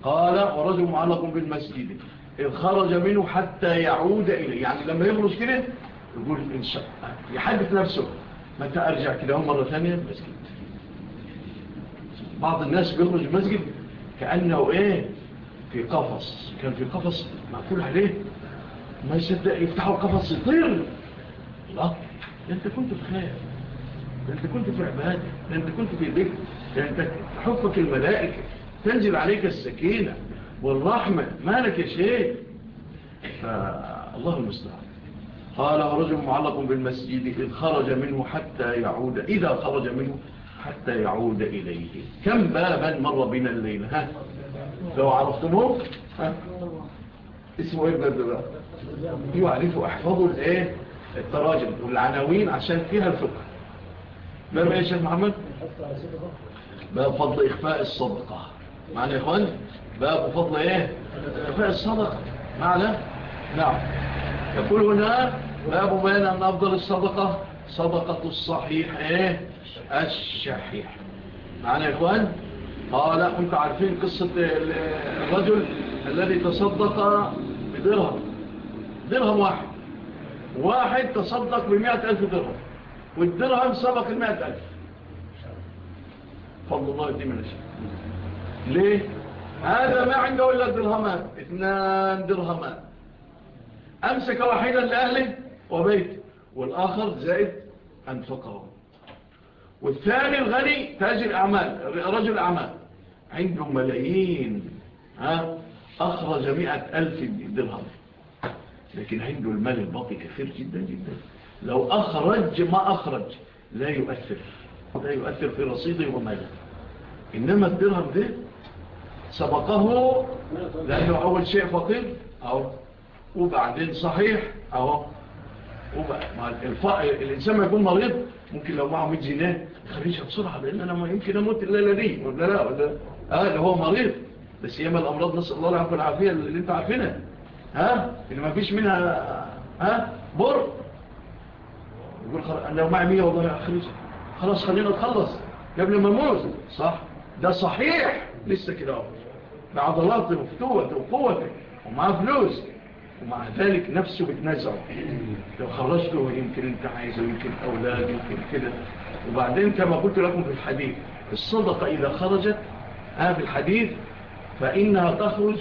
قال ورجل معلق بالمسجد. إذ خرج منه حتى يعود إليه. يعني لما يخرج كده يقول إن شاء يحدث نفسه. متى أرجع كده مرة ثانية؟ المسجد. بعض الناس بيخرج المسجد كأنه إيه؟ في قفص. كان في قفص معقول عليه. ما يصدق يفتحوا القفص يطير. الله ده أنت كنت في خير. ده أنت كنت في عبادة. ده أنت كنت في ذكر. ده أنت حفك الملائكة. تنزل عليك السكينة والرحمة. مالك يا شيخ؟ فالله المستعان. قال رجل معلق بالمسجد إذ خرج منه حتى يعود. إذا خرج منه حتى يعود إليه. كم بابا مر بنا الليل ها؟ لو عرفتموه؟ ها؟ اسمه إيه بلد بقى يعرفوا احفظوا الإيه؟ التراجم والعناوين عشان فيها الفقه. باب إيه يا شيخ محمد؟ باب فضل إخفاء الصدقة. معنى يا إخوان؟ باب فضل إيه؟ إخفاء الصدقة. معنى نعم. يقول هنا باب بيان ان أفضل الصدقة. صدقة الصحيح. الشحيح. معنا يا إخوان؟ آه لا أنت عارفين قصة الرجل الذي تصدق بدرهم. درهم واحد. واحد تصدق بمئة ألف درهم والدرهم سبق المئة ألف. فضل الله يدي من الشيء ليه؟ هذا ما عنده إلا درهمان اثنان درهمان. أمسك واحدا لأهله وبيته. والآخر زائد أنفقه والثاني الغني تاجر الأعمال رجل أعمال عنده ملايين ها؟ أخرج مئة ألف درهم. لكن عنده المال الباطي كثير جدا جدا. لو أخرج ما أخرج لا يؤثر. لا يؤثر في رصيده وماله. إنما الدرهم ده سبقه لأنه أول شيء فقير أو وبعدين صحيح أو الإنسان ما يكون مريض ممكن لو معه 100 جنيه خريجها بسرعة لأن أنا يمكن أموت إلا دي ولا لا ولا آه هو مريض. بس يما الأمراض نسأل الله العافية اللي أنت عارفينها. ها؟ اللي ما فيش منها ها؟ بر. يقول خل... لو معي 100 والله خريجها خلاص خلينا تخلص قبل ما نموت صح؟ ده صحيح. لسه كده بعضلات فتوة وقوة ومعاه فلوس. ومع ذلك نفسه بتنزعه لو خرجت يمكن أنت عايزه يمكن أولاد يمكن كده. وبعدين كما قلت لكم في الحديث الصدقة إذا خرجت هذا الحديث فإنها تخرج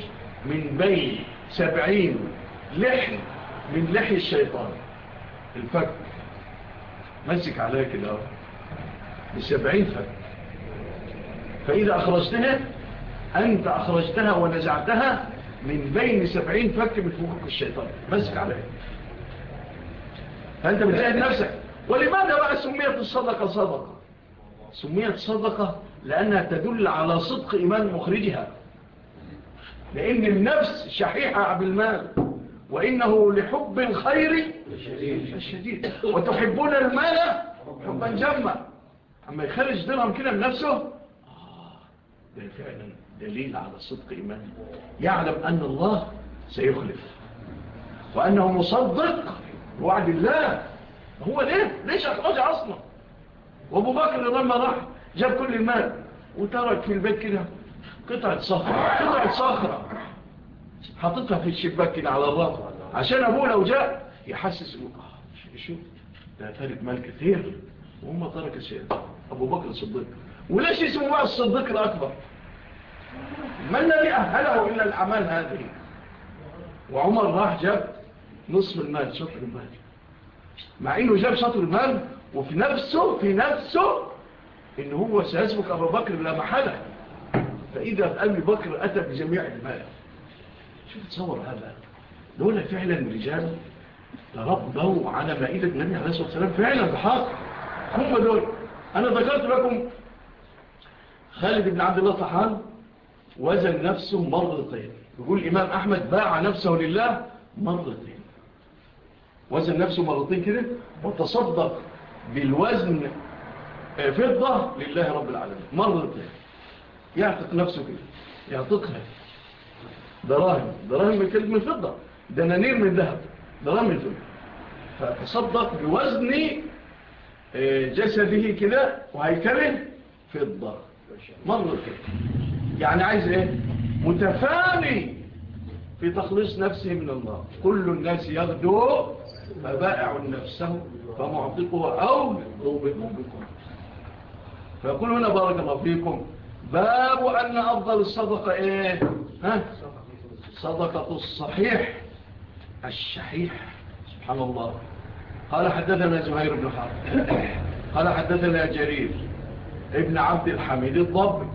من بين سبعين لحن من لحي الشيطان. الفك. مسك عليها كده بسبعين فك. فإذا أخرجتها أنت أخرجتها ونزعتها من بين سبعين فك من فوقك الشيطان. ماسك عليك فأنت بتجاهد نفسك. ولماذا بقى سميت الصدقة صدقة؟ سميت صدقة لأنها تدل على صدق إيمان مخرجها. لأن النفس شحيحة بالمال وإنه لحب الخير الشديد. وتحبون المال حبا جما. أما يخرج درهم كده بنفسه آه، ده فعلا. دليل على صدق إيمانه. يعلم أن الله سيخلف. وأنه مصدق بوعد الله. هو ليه؟ ليش أخرج أصلا؟ وأبو بكر لما راح جاب كل المال. وترك في البيت كده قطعة صخرة قطعة صخرة. حطتها في الشباك كده على الرقم عشان أبوه لو جاء يحسس أنه آه شوف ده تارك مال كثير وهم ترك الشيء أبو بكر صدق وليش اسمه بقى الصديق الأكبر؟ ما الذي أهله إلا الأعمال هذه؟ وعمر راح جاب نصف المال شطر المال. مع إنه جاب شطر المال وفي نفسه في نفسه إن هو سيسبك أبا بكر بلا محالة. فإذا أبي بكر أتى بجميع المال. شوف تصور هذا؟ لولا فعلا الرجال تربوا على مائدة النبي عليه الصلاة والسلام. فعلا بحق هم دول. أنا ذكرت لكم خالد بن عبد الله صحان وزن نفسه مرتين يقول الإمام أحمد باع نفسه لله مرتين وزن نفسه مرتين كده وتصدق بالوزن آه، فضة لله رب العالمين. مرتين يعتق نفسه كده يعتقها. دراهم. دراهم من كلمة فضة دنانير من ذهب. دراهم من فضة فتصدق بوزن آه، جسده كده وهيكمل فضة. مرتين يعني عايز إيه؟ متفاني في تخليص نفسه من الله. كل الناس يغدو فبائع نفسه فمعطقه أو ضوبكم بكم فيقول هنا بارك الله فيكم باب أن أفضل الصدقة إيه؟ ها؟ صدقة الصحيح الشحيح. سبحان الله. قال حدثنا زهير بن حرب. قال حدثنا جرير ابن عبد الحميد الضبي.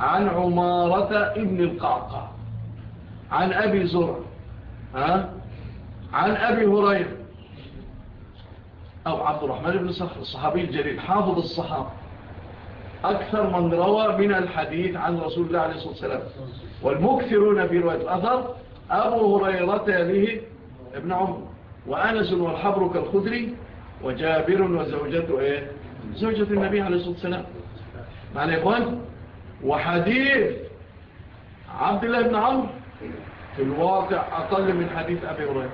عن عمارة ابن القعقع عن أبي زرع. عن أبي هرير أو عبد الرحمن بن صخر الصحابي الجليل حافظ الصحابة. أكثر من روى من الحديث عن رسول الله عليه الصلاة والسلام. والمكثرون في رواية الأثر أبو هريرة له ابن عمر. وأنس والحبر كالخدري وجابر وزوجته إيه؟ زوجة النبي عليه الصلاة والسلام. معنا يا إخوان وحديث عبد الله بن عمرو في الواقع أقل من حديث أبي هريرة.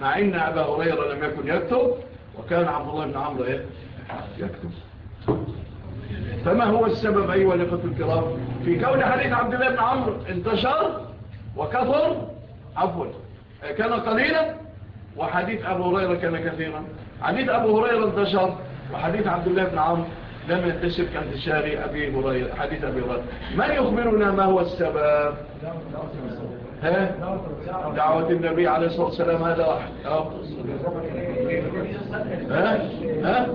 مع أن أبا هريرة لم يكن يكتب وكان عبد الله بن عمرو إيه؟ يكتب. فما هو السبب أيها الأخوة الكرام؟ في كون حديث عبد الله بن عمرو انتشر وكثر عفوا كان قليلا وحديث أبو هريرة كان كثيرا. حديث أبو هريرة انتشر وحديث عبد الله بن عمرو لم ينتشر كانتشار أبي هريرة حديث أبي هريرة. من يخبرنا ما هو السبب؟ ها؟ دعوة النبي عليه الصلاة والسلام هذا واحد. ها؟ ها؟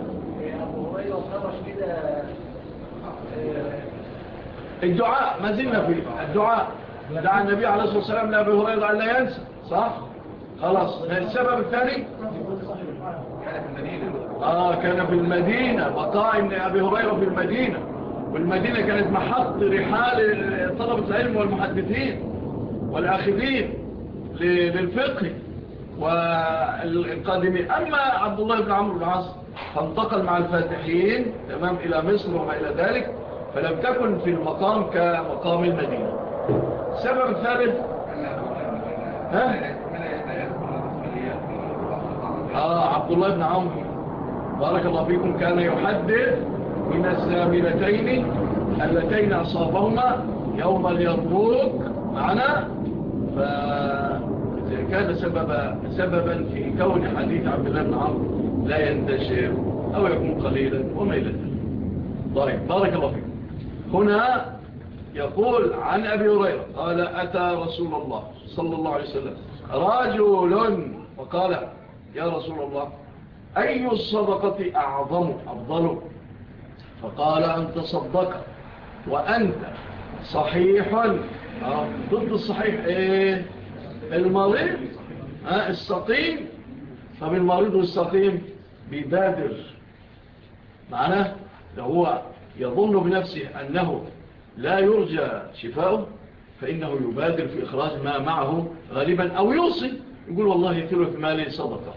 الدعاء ما زلنا فيه. الدعاء. دعا النبي عليه الصلاة والسلام لأبي هريرة أن لا ينسى. صح؟ خلاص. السبب الثاني؟ آه كان في المدينة مطاعم لأبي هريرة في المدينة. والمدينة كانت محط رحال طلبة العلم والمحدثين والآخذين للفقه والقادمين. أما عبد الله بن عمرو بن العاص فانتقل مع الفاتحين تمام إلى مصر وما إلى ذلك فلم تكن في المقام كمقام المدينة. سبب ثالث ها؟ آه عبد الله بن عمرو. بارك الله فيكم كان يحدث من الزاملتين اللتين أصابهما يوم اليرموك معنا؟ فكان سبب سببا في كون حديث عبد الله بن عمرو لا ينتشر أو يكون قليلا وما إلى ذلك طيب بارك الله فيكم. هنا يقول عن أبي هريرة قال أتى رسول الله صلى الله عليه وسلم رجل فقال يا رسول الله أي الصدقة أعظم؟ أفضل. فقال أن تصدق. وأنت صحيح؟ آه، ضد الصحيح. إيه؟ المريض؟ آه، السقيم. طب المريض والسقيم بيبادر. معناه لو هو يظن بنفسه أنه لا يرجى شفاؤه فإنه يبادر في إخراج ما معه غالبا أو يوصي يقول والله ثلث مالي صدقة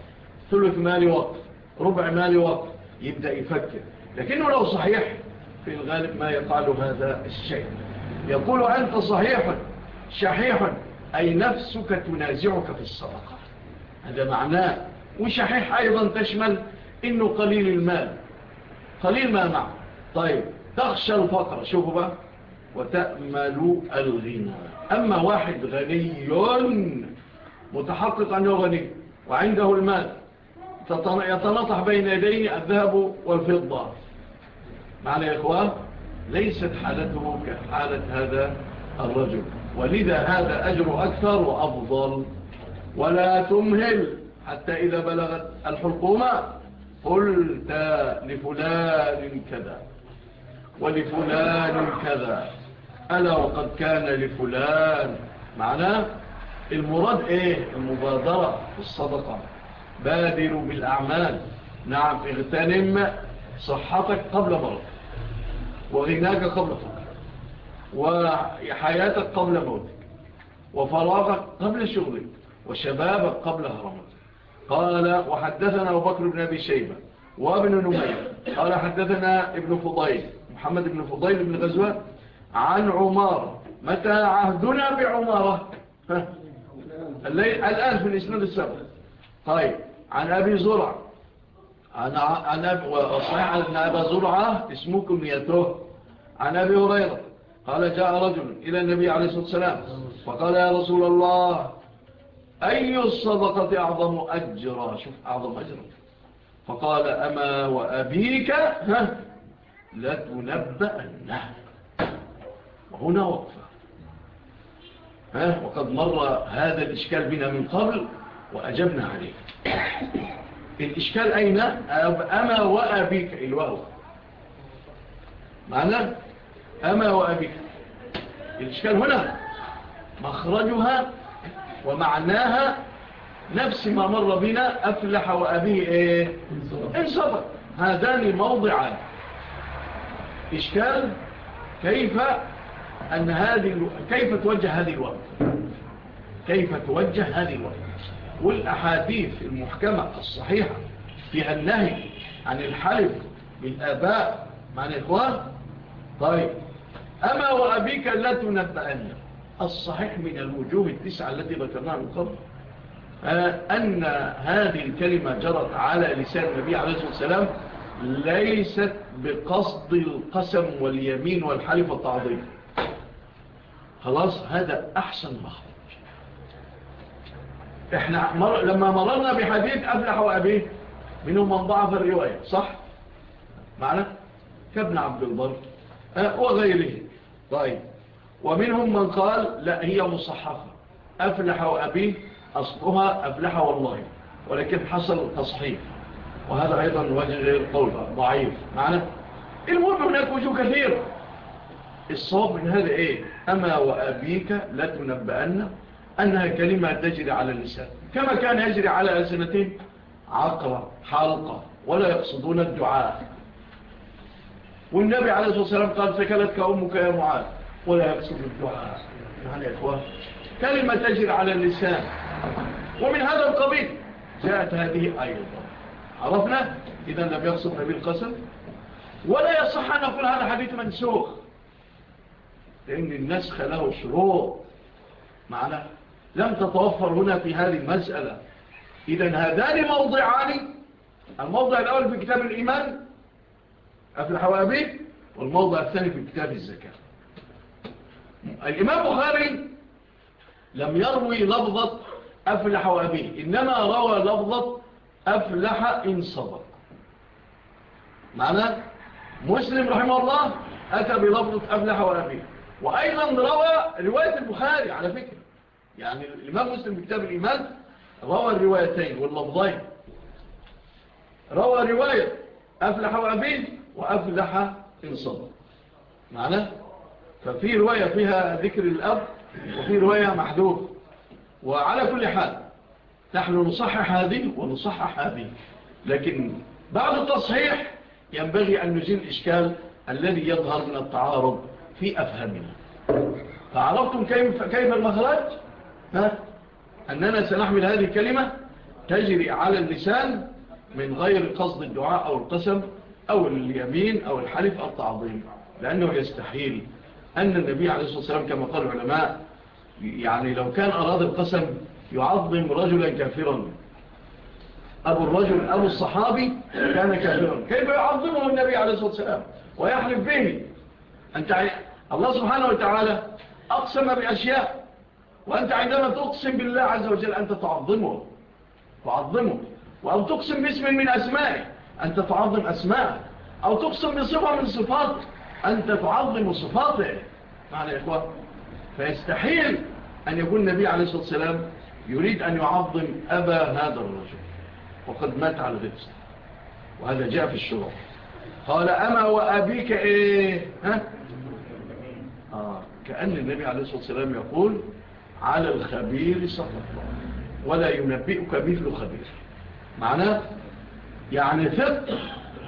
ثلث مالي وقت. ربع مال وقت يبدأ يفكر. لكنه لو صحيح في الغالب ما يفعل هذا الشيء. يقول أنت صحيح شحيح أي نفسك تنازعك في الصدقة. هذا معناه وشحيح أيضا تشمل إنه قليل المال. قليل ما معه. طيب تخشى الفقر شوفوا بقى وتأمل الغنى. أما واحد غني متحقق أنه غني وعنده المال يتلطح بين يديه الذهب والفضة. معنى يا إخوان ليست حالته كحالة هذا الرجل. ولذا هذا أجر أكثر وأفضل. ولا تمهل حتى إذا بلغت الحلقومة. قلت لفلان كذا. ولفلان كذا. ألا وقد كان لفلان. معناه المراد إيه؟ المبادرة في الصدقة. بادروا بالأعمال. نعم اغتنم صحتك قبل مرض وغناك قبل فقر وحياتك قبل موتك وفراغك قبل شغلك وشبابك قبل هرمتك قال وحدثنا أبو بكر بن أبي شيبة وابن نمير. قال حدثنا ابن فضيل محمد بن فضيل بن غزوة عن عمارة. متى عهدنا بعمارة؟ الآن في الإسلام السابق. طيب عن أبي زرع عن عن وصحيح أن أبا زرعة اسمه كنيته عن أبي هريرة. قال جاء رجل إلى النبي عليه الصلاة والسلام فقال يا رسول الله أي الصدقة أعظم أجرا شوف أعظم أجرا فقال أما وأبيك ها لا وهنا وقفة ها وقد مر هذا الإشكال بنا من قبل وأجبنا عليه. الإشكال أين؟ أما وأبيك. الواو. معنى؟ أما وأبيك. الإشكال هنا. مخرجها ومعناها نفس ما مر بنا أفلح وأبيه إيه؟ انصبر هذان موضعان. إشكال كيف أن هذه كيف توجه هذه الوقت كيف توجه هذه الوقت والأحاديث المحكمة الصحيحة في النهي عن الحلف بالآباء مع الإخوان طيب. أما وأبيك لا تنبأن. الصحيح من الوجوه التسعة التي ذكرناها من قبل آه، أن هذه الكلمة جرت على لسان النبي عليه الصلاة والسلام ليست بقصد القسم واليمين والحلف والتعظيم. خلاص هذا أحسن محضر إحنا مر... لما مررنا بحديث أفلح وأبيه منهم من ضعف الرواية صح؟ معنا؟ كابن عبد البر أه، وغيره طيب ومنهم من قال لا هي مصحفة أفلح وأبيه أصلها أفلح والله ولكن حصل تصحيف وهذا أيضا وجه غير طولة ضعيف معنا؟ المهم هناك وجه كثير الصواب من هذا إيه؟ أما وأبيك لا تنبأنه أنها كلمة تجري على اللسان. كما كان يجري على ألسنتهم عقرة حلقة ولا يقصدون الدعاء. والنبي عليه الصلاة والسلام قال ثكلتك أمك يا معاذ. ولا يقصد الدعاء. يعني يا إخوان. كلمة تجري على اللسان. ومن هذا القبيل جاءت هذه أيضا. عرفنا؟ إذا لم يقصد نبي القسم. ولا يصح أن نقول هذا حديث منسوخ. لأن النسخ له شروط. معنا لم تتوفر هنا في هذه المسألة. إذن هذان موضعان. الموضع الأول في كتاب الإيمان أفلح حوابي والموضع الثاني في كتاب الزكاة. الإمام بخاري لم يروي لفظة أفلح وأبيه إنما روى لفظة أفلح إن صدق. معنى مسلم رحمه الله أتى بلفظة أفلح وأبيه وأيضا روى رواية البخاري على فكرة. يعني الإمام مسلم بكتاب الإيمان روى الروايتين واللفظين. روى رواية أفلح وعبيد وأفلح إن صبر. معناه ففي رواية فيها ذكر الأب وفي رواية محدود وعلى كل حال نحن نصحح هذه ونصحح هذه. لكن بعد التصحيح ينبغي أن نزيل الإشكال الذي يظهر من التعارض في أفهمنا. فعرفتم كيف, كيف المخرج؟ ها؟ أننا سنحمل هذه الكلمة تجري على اللسان من غير قصد الدعاء أو القسم أو اليمين أو الحلف أو التعظيم لأنه يستحيل أن النبي عليه الصلاة والسلام كما قال العلماء يعني لو كان أراد القسم يعظم رجلا كافرا. أبو الرجل أبو الصحابي كان كافرا. كيف يعظمه النبي عليه الصلاة والسلام؟ ويحلف به. أنت الله سبحانه وتعالى أقسم بأشياء وأنت عندما تقسم بالله عز وجل أنت تعظمه. تعظمه. وأو تقسم باسم من أسمائه أنت تعظم أسمائه أو تقسم بصفة من صفاته أنت تعظم صفاته. معنى يا إخوة فيستحيل أن يكون النبي عليه الصلاة والسلام يريد أن يعظم أبا هذا الرجل. وقد مات على غبس وهذا جاء في الشرع قال أما وأبيك إيه؟ ها؟ آه كأن النبي عليه الصلاة والسلام يقول على الخبير صدق ولا ينبئك مثل خبير. معناه يعني ثق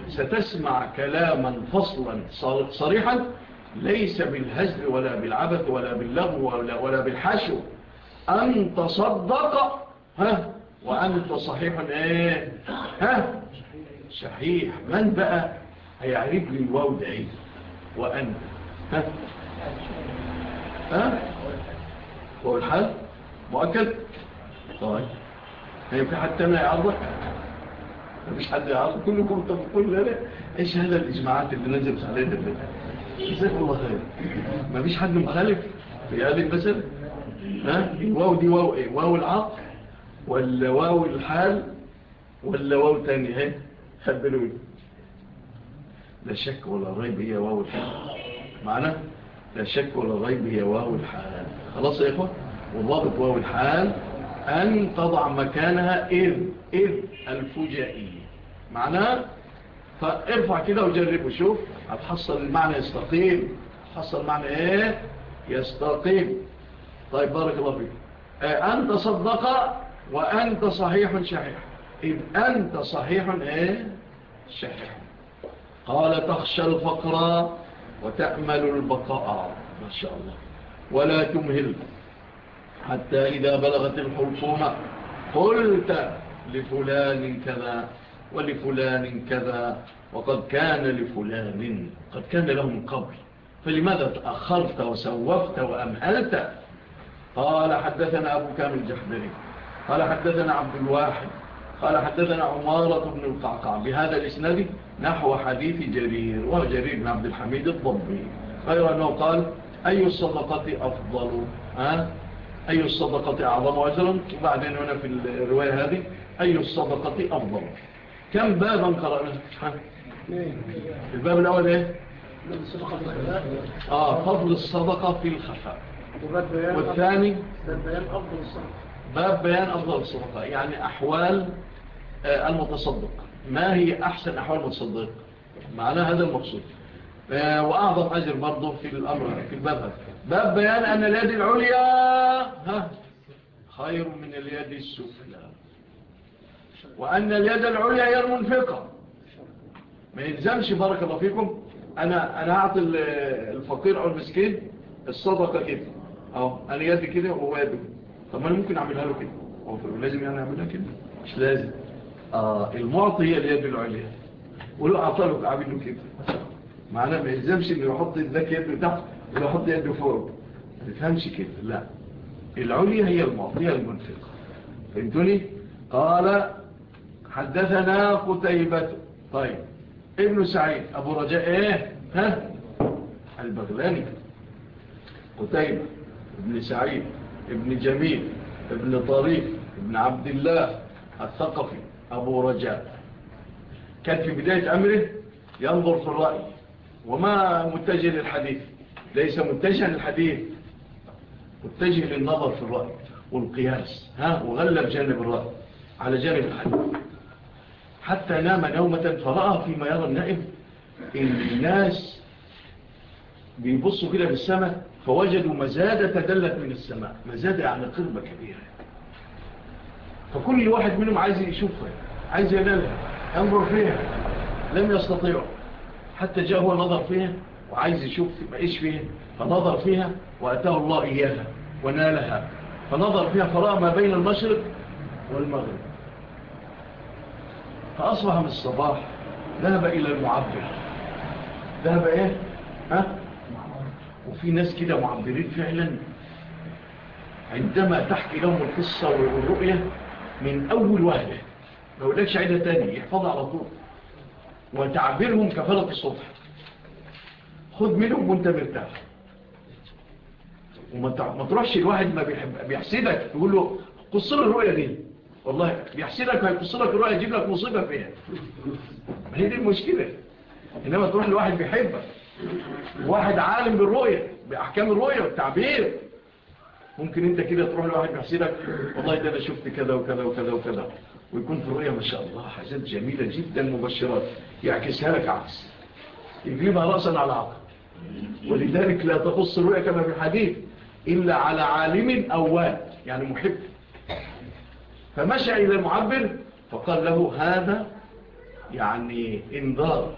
ستسمع كلاما فصلا صريحا ليس بالهزل ولا بالعبث ولا باللغو ولا, ولا بالحشو. أن تصدق ها؟ وأنت صحيح إيه؟ ها؟ صحيح. من بقى؟ هيعرف لي الواو ده إيه؟ وأنت. ها؟ ها؟ فوق الحال مؤكد؟ طيب. هي في حد تاني يعرض مفيش حد يعرض كلكم متفقون لا لا إيش هذا الإجماعات اللي نزلت عليها ده جزاك الله خير. ما فيش حد مخالف في هذه البسر ها؟ واو دي واو إيه؟ واو العقل ولا واو الحال ولا واو تاني هاي خبلوني لا شك ولا ريب هي واو الحال. معنا؟ لا شك ولا ريب هي واو الحال. خلاص يا إخوة؟ وضابط واو الحال أن تضع مكانها إذ إذ الفجائية معناه؟ فارفع كده وجرب وشوف. هتحصل المعنى يستقيم. هتحصل معنى إيه؟ يستقيم. طيب بارك الله فيك. آه، أن تصدق وأنت صحيح شحيح. إذ أنت صحيح إيه؟ شحيح. قال تخشى الفقراء وتأمل البقاء. ما شاء الله. ولا تمهل. حتى إذا بلغت الحلقومة قلت لفلان كذا ولفلان كذا وقد كان لفلان قد كان لهم قبل. فلماذا تأخرت وسوفت وأمهلت؟ قال حدثنا أبو كامل جحبري قال حدثنا عبد الواحد. قال حدثنا عمارة بن القعقع بهذا الإسناد نحو حديث جرير وجرير بن عبد الحميد الضبي. غير أنه قال أي الصدقة أفضل؟ ها؟ أي الصدقة أعظم أجرا؟ بعدين هنا في الرواية هذه أي الصدقة أفضل؟ كم بابا قرأنا؟ الباب الأول إيه؟ آه فضل الصدقة في الخفاء. والثاني؟ باب بيان أفضل الصدقة يعني أحوال آه، المتصدق. ما هي أحسن أحوال متصدق معناها هذا المقصود. وأعظم أجر برضه في الأمر في المذهب. باب بيان أن اليد العليا ها خير من اليد السفلى. وأن اليد العليا هي المنفقة. ما يلزمش بارك الله فيكم. أنا أنا أعطي الفقير أو المسكين الصدقة كده. أو أنا يدي كده وهو يدي طب ما أنا ممكن أعملها له كده؟ هو لازم يعني أعملها كده؟ مش لازم. آه، المعطي هي اليد العليا. ولو أعطالك عامله كده معناه ما يلزمش إنه يحط ذاك يده تحت ولا يحط يده فوق ما تفهمش كده لا. العليا هي المعطية المنفقة فهمتني؟ قال حدثنا قتيبة. طيب. ابن سعيد. أبو رجاء إيه؟ ها؟ البغلاني. قتيبة. ابن سعيد. ابن جميل. ابن طريف. ابن عبد الله الثقفي. أبو رجاء كان في بداية أمره ينظر في الرأي وما متجه للحديث ليس متجه للحديث متجه للنظر في الرأي والقياس ها وغلب جانب الرأي على جانب الحديث حتى نام نومة فرأى فيما يرى النائم إن الناس بيبصوا كده بالسماء فوجدوا مزادة تدلت من السماء مزادة يعني قربة كبيرة فكل واحد منهم عايز يشوفها عايز ينالها ينظر فيها لم يستطيعوا حتى جاء هو نظر فيها وعايز يشوف ما إيش فيها فنظر فيها وأتاه الله إياها ونالها. فنظر فيها فرأى ما بين المشرق والمغرب. فأصبح من الصباح ذهب إلى المعبر. ذهب إيه؟ ها؟ وفي ناس كده معبرين فعلا. عندما تحكي لهم القصة والرؤية من أول وهلة ما أقولكش عيدة تاني يحفظها على طول. وتعبيرهم كفلق الصبح. خد منهم وانت مرتاح. وما تروحش الواحد ما بيحب بيحسدك يقول له قص الرؤية دي. والله بيحسدك هيقص لك الرؤية يجيب لك مصيبة فيها. ما هي دي المشكلة. إنما تروح لواحد بيحبك. واحد عالم بالرؤية بأحكام الرؤية والتعبير. ممكن انت كده تروح لواحد يحسنك والله ده أنا شفت كذا وكذا وكذا وكذا. ويكون في الرؤية ما شاء الله حاجات جميلة جدا مبشرات يعكسها لك عكس. يجيبها راسا على عقل. ولذلك لا تقص الرؤيا كما في الحديث إلا على عالم أو يعني محب. فمشى إلى المعبر فقال له هذا يعني إنذار.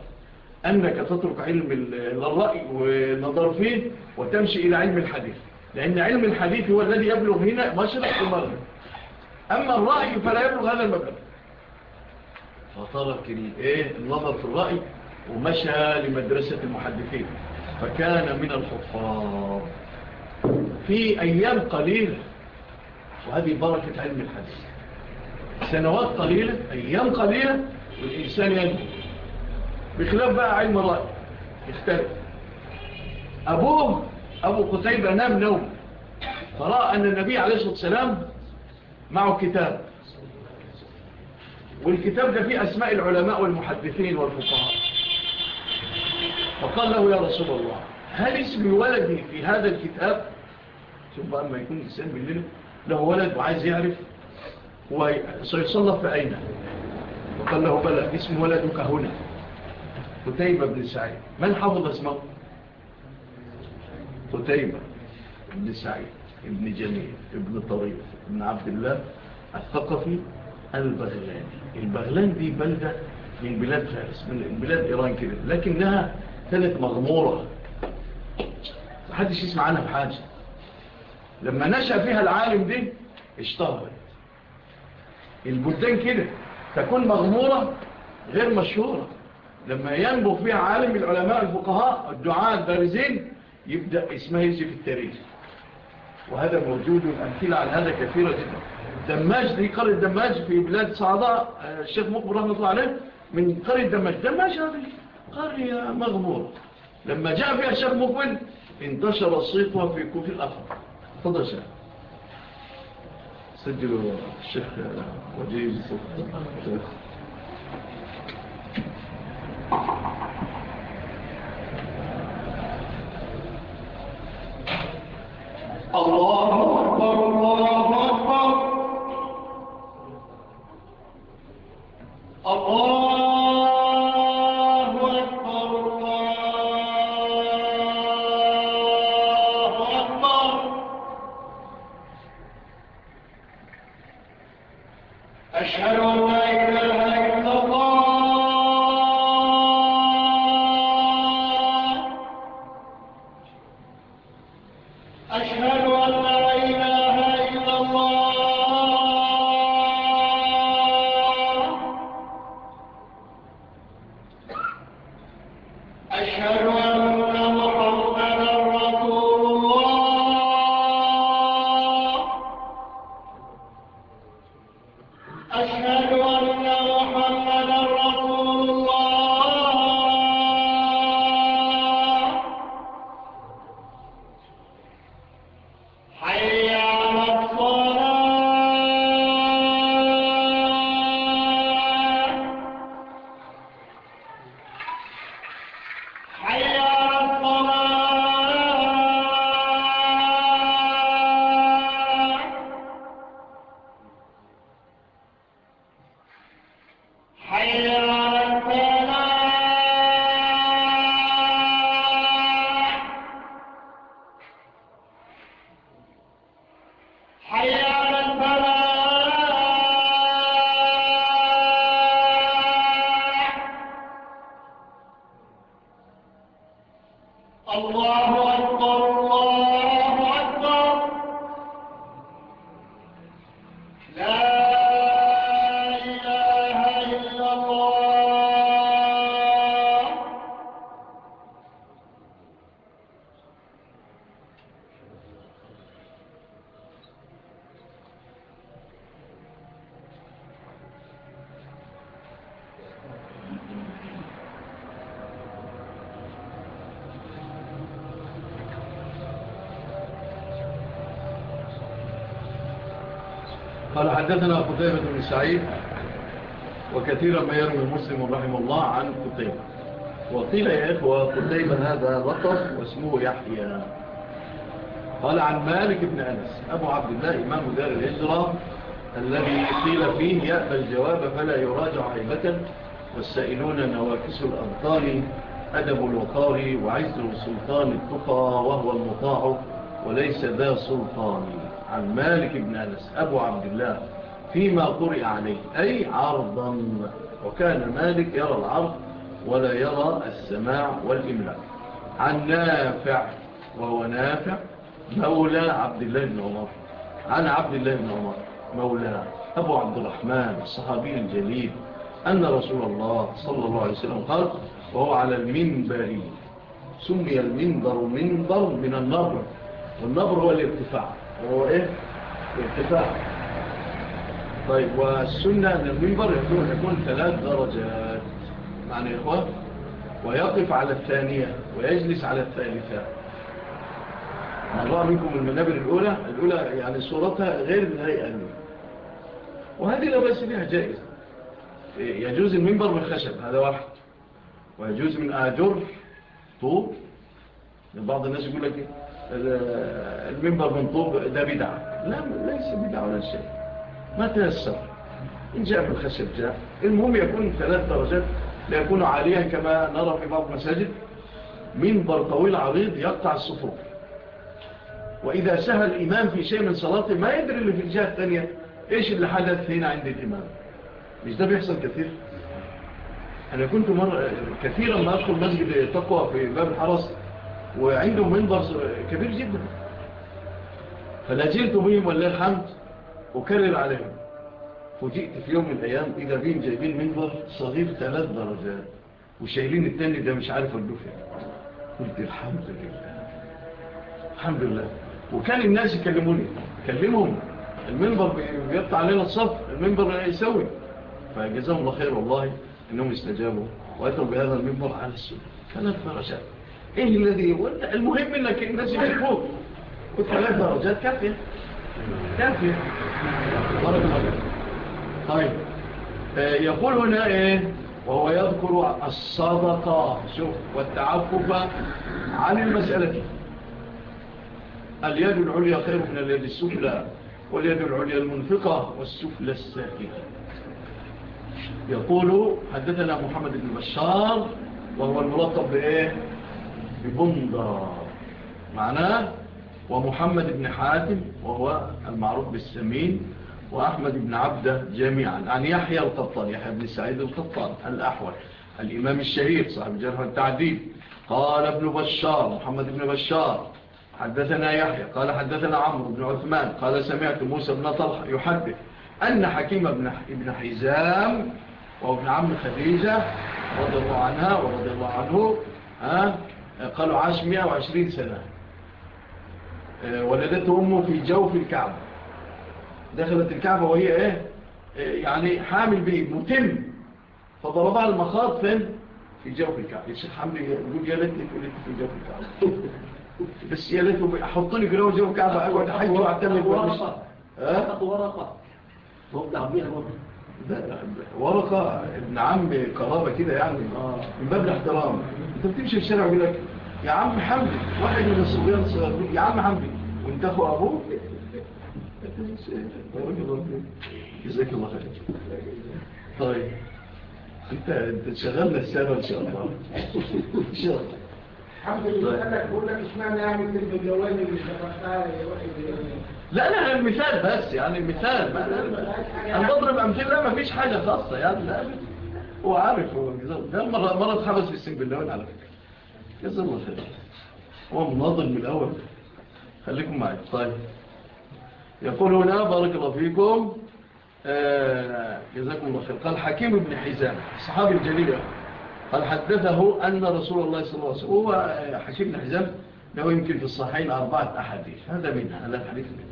أنك تترك علم الرأي والنظر فيه وتمشي إلى علم الحديث. لأن علم الحديث هو الذي يبلغ هنا مشرق المغرب أما الرأي فلا يبلغ هذا المبلغ. فطلب إيه؟ النظر في الرأي ومشى لمدرسة المحدثين. فكان من الحفاظ. في أيام قليلة وهذه بركة علم الحديث. سنوات قليلة أيام قليلة والإنسان ينهي. بخلاف بقى علم الرأي يختلف. أبوه أبو قتيبة نام نوم. فرأى أن النبي عليه الصلاة والسلام معه كتاب. والكتاب ده فيه أسماء العلماء والمحدثين والفقهاء. فقال له يا رسول الله هل اسم ولدي في هذا الكتاب؟ شوف بقى أما يكون إنسان بالليل له ولد وعايز يعرف وسيصنف أين فقال له بلى اسم ولدك هنا. قتيبة بن سعيد. من حفظ اسمه؟ قتيبة بن سعيد ابن جميل ابن طريق ابن عبد الله الثقفي البغلاني. البغلان دي بلدة من بلاد فارس من بلاد إيران كده لكنها كانت ثلاث مغمورة. محدش يسمع عنها بحاجة لما نشأ فيها العالم دي اشتهرت. البلدان كده تكون مغمورة غير مشهورة. لما ينبغ فيها عالم العلماء الفقهاء الدعاء البارزين يبدأ اسمها يجي في التاريخ. وهذا موجود والأمثلة على هذا كثيرة جدا. دماج دي قرية دماج في بلاد صعداء آه، الشيخ مقبل رحمة الله عليه من قرية دماج دماج هذه قرية مغمورة. لما جاء فيها الشيخ مقبل انتشر الصيطة في كوف الأخر تفضل شيخ سجلوا الشيخ وجيب الصوت حدثنا قتيبة بن سعيد وكثيرا ما يروي المسلم رحمه الله عن قتيبة. وقيل يا إخوة قتيبة هذا لطف واسمه يحيى. قال عن مالك بن أنس أبو عبد الله إمام دار الهجرة الذي قيل فيه يأبى الجواب فلا يراجع عيبة والسائلون نواكس الأبطال أدب الوقار وعز السلطان التقى وهو المطاع وليس ذا سلطان. عن مالك بن أنس أبو عبد الله. فيما قرئ عليه. أي عرضا. وكان مالك يرى العرض ولا يرى السماع والإملاء. عن نافع وهو نافع مولى عبد الله بن عمر. عن عبد الله بن عمر مولى أبو عبد الرحمن الصحابي الجليل أن رسول الله صلى الله عليه وسلم قال وهو على المنبر. سمي المنبر منبر من النبر. والنبر هو الارتفاع. وهو إيه؟ الارتفاع طيب والسنة أن المنبر يكون, يكون ثلاث درجات. معنى إيه يا إخوة ويقف على الثانية ويجلس على الثالثة. نرى منكم المنابر الأولى الأولى يعني صورتها غير الهيئة وهذه لباس بأس بها جائزة. يجوز المنبر من خشب هذا واحد. ويجوز من آجر طوب. بعض الناس يقول لك المنبر من طوب ده بدعة. لا ليس بدعة ولا شيء. ما تيسر. إن جاء بالخشب جاء. المهم يكون ثلاث درجات لا يكون عاليا كما نرى في بعض مساجد منبر طويل عريض يقطع الصفوف وإذا سهى الإمام في شيء من صلاته ما يدري اللي في الجهة الثانية. إيش اللي حدث هنا عند الإمام؟ مش ده بيحصل كثير؟ أنا كنت مر... كثيرا ما أدخل مسجد تقوى في باب الحرس وعندهم منبر كبير جدا. فلا جلت بهم والله الحمد. أكرر عليهم فجئت في يوم من الأيام إذا بين جايبين منبر صغير ثلاث درجات وشايلين التاني ده مش عارف الدفع قلت الحمد لله. الحمد لله. وكان الناس يكلموني. كلمهم. المنبر بيقطع علينا الصف المنبر يسوي. فجزاهم الله خير والله إنهم استجابوا وأتوا بهذا المنبر على السنة. ثلاث درجات إيه الذي المهم إنك الناس يشوفوك. وثلاث درجات كافية. طيب. آه، يقول هنا إيه؟ وهو يذكر الصدقة شوف والتعفف عن المسألة. اليد العليا خير من اليد السفلى واليد العليا المنفقة والسفلى الساكنة. يقول حدثنا محمد بن بشار وهو الملقب بإيه؟ ببندر. معناه ومحمد بن حاتم وهو المعروف بالسمين وأحمد بن عبدة جميعا. عن يحيى القطان يحيى بن سعيد القطان الأحول الإمام الشهير صاحب جرح التعديل. قال ابن بشار محمد بن بشار حدثنا يحيى قال حدثنا عمرو بن عثمان قال سمعت موسى بن طلح يحدث أن حكيم بن حزام وابن عم خديجة رضي الله عنها ورضي الله عنه قالوا عاش 120 سنة. آه، ولدته أمه في جوف الكعبة. دخلت الكعبة وهي إيه؟ آه، يعني حامل بيه متم. فضربها المخاط فين؟ في جوف الكعبة. الشيخ حامل إيه؟ يقول يا ليتني في جوف الكعبة. بس يا ليتني حطوني في جوف الكعبة أقعد أحج وأعتمد ورقه ها؟ ورقه ورقة ابن عم قرابه كده يعني من باب الاحترام. أنت بتمشي في الشارع ويقول لك يا عم حمدي واحد من الصبيان صغير يا عم حمدي وانت اخو أبوه؟ جزاك الله خير. طيب أنت أنت شغلنا السنة إن شاء الله. إن شاء الله. الحمد لله. أنا بقول لك اشمعنى يعني كلمة جوانب اللي شرحتها لا لا المثال بس يعني المثال يعني؟ أنا بضرب أمثلة ما فيش حاجة خاصة يعني هو عارف هو ده مرة مرة اتحبس في السنبلاوي على فكرة. كذب وكذب هو مناظر من الأول خليكم معي طيب يقول هنا بارك الله فيكم جزاكم الله خير قال حكيم بن حزام الصحابي الجليل قال حدثه أن رسول الله صلى الله عليه وسلم هو حكيم بن حزام له يمكن في الصحيحين أربعة أحاديث هذا منها هذا الحديث منها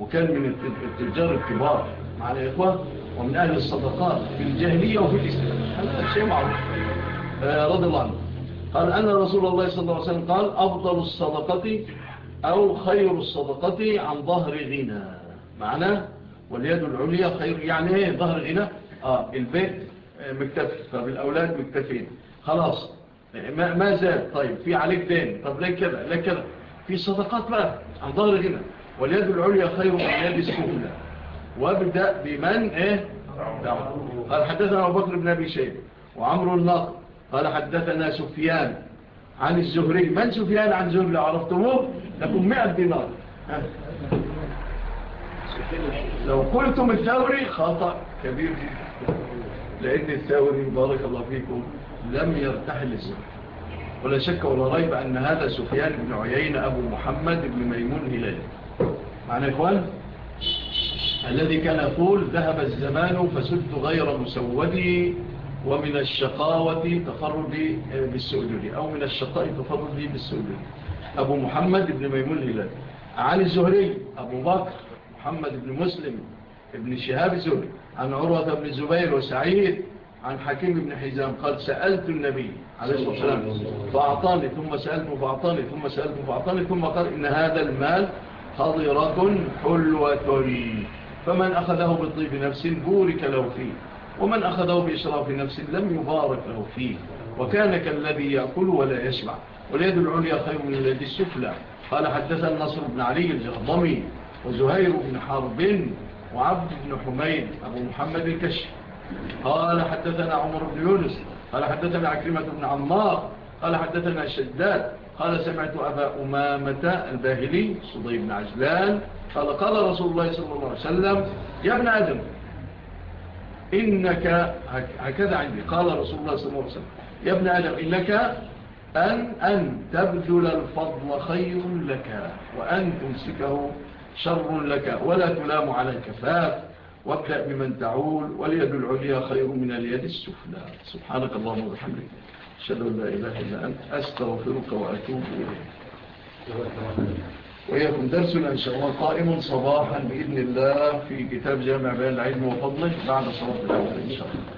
وكان من التجار الكبار مع الإخوة ومن أهل الصدقات في الجاهلية وفي الإسلام هذا شيء معروف رضي الله عنه قال أن رسول الله صلى الله عليه وسلم قال أفضل الصدقة أو خير الصدقة عن ظهر غنى. معناه واليد العليا خير يعني إيه؟ ظهر غنى. آه البيت آه، مكتفي. طب الأولاد مكتفين. خلاص. ما, ما زال. طيب في عليك دين. طب ليه كذا؟ ليه كذا؟ في صدقات بقى عن ظهر غنى. واليد العليا خير من اليد السفلى. وأبدأ بمن؟ إيه؟ دعوة. قال حدثنا أبو بكر بن أبي شيب وعمر الناقل قال حدثنا سفيان عن الزهري. من سفيان عن الزهري؟ لو عرفتموه لكم مئة دينار. لو قلتم الثوري خطأ كبير لأن الثوري بارك الله فيكم لم يرتحل للزهري ولا شك ولا ريب أن هذا سفيان بن عيين أبو محمد بن ميمون هلال. معنى إخوان الذي كان يقول ذهب الزمان فسد غير مسودي ومن الشقاوة تفرد بالسؤدلي أو من الشقاء تفرد بالسؤدلي أبو محمد بن ميمون الهلال عن الزهري أبو بكر محمد بن مسلم ابن شهاب الزهري عن عروة بن زبير وسعيد عن حكيم بن حزام قال سألت النبي عليه الصلاة والسلام فأعطاني ثم سألته فأعطاني ثم سألته فأعطاني ثم قال إن هذا المال خضرة حلوة. فمن أخذه بالطيب نفس بورك له فيه. ومن أخذه بإسراف نفس لم يبارك له فيه وكان كالذي يأكل ولا يسمع واليد العليا خير من اليد السفلى. قال حدثنا نصر بن علي الجهضمي وزهير بن حرب وعبد بن حميد أبو محمد الكشف. قال حدثنا عمر بن يونس. قال حدثنا عكرمة بن عمار. قال حدثنا الشداد قال سمعت أبا أمامة الباهلي صدي بن عجلان. قال قال رسول الله صلى الله عليه وسلم يا ابن أدم إنك هكذا عندي. قال رسول الله صلى الله عليه وسلم يا ابن آدم إنك أن, أن تبذل الفضل خير لك وأن تمسكه شر لك ولا تلام على الكفاف وابدأ بمن تعول واليد العليا خير من اليد السفلى. سبحانك اللهم وبحمدك أشهد أن لا إله إلا أنت أستغفرك وأتوب إليك. ويكون درسنا إن شاء الله قائم صباحا بإذن الله في كتاب جامع بيان العلم وفضله بعد صلاة الأول إن شاء الله.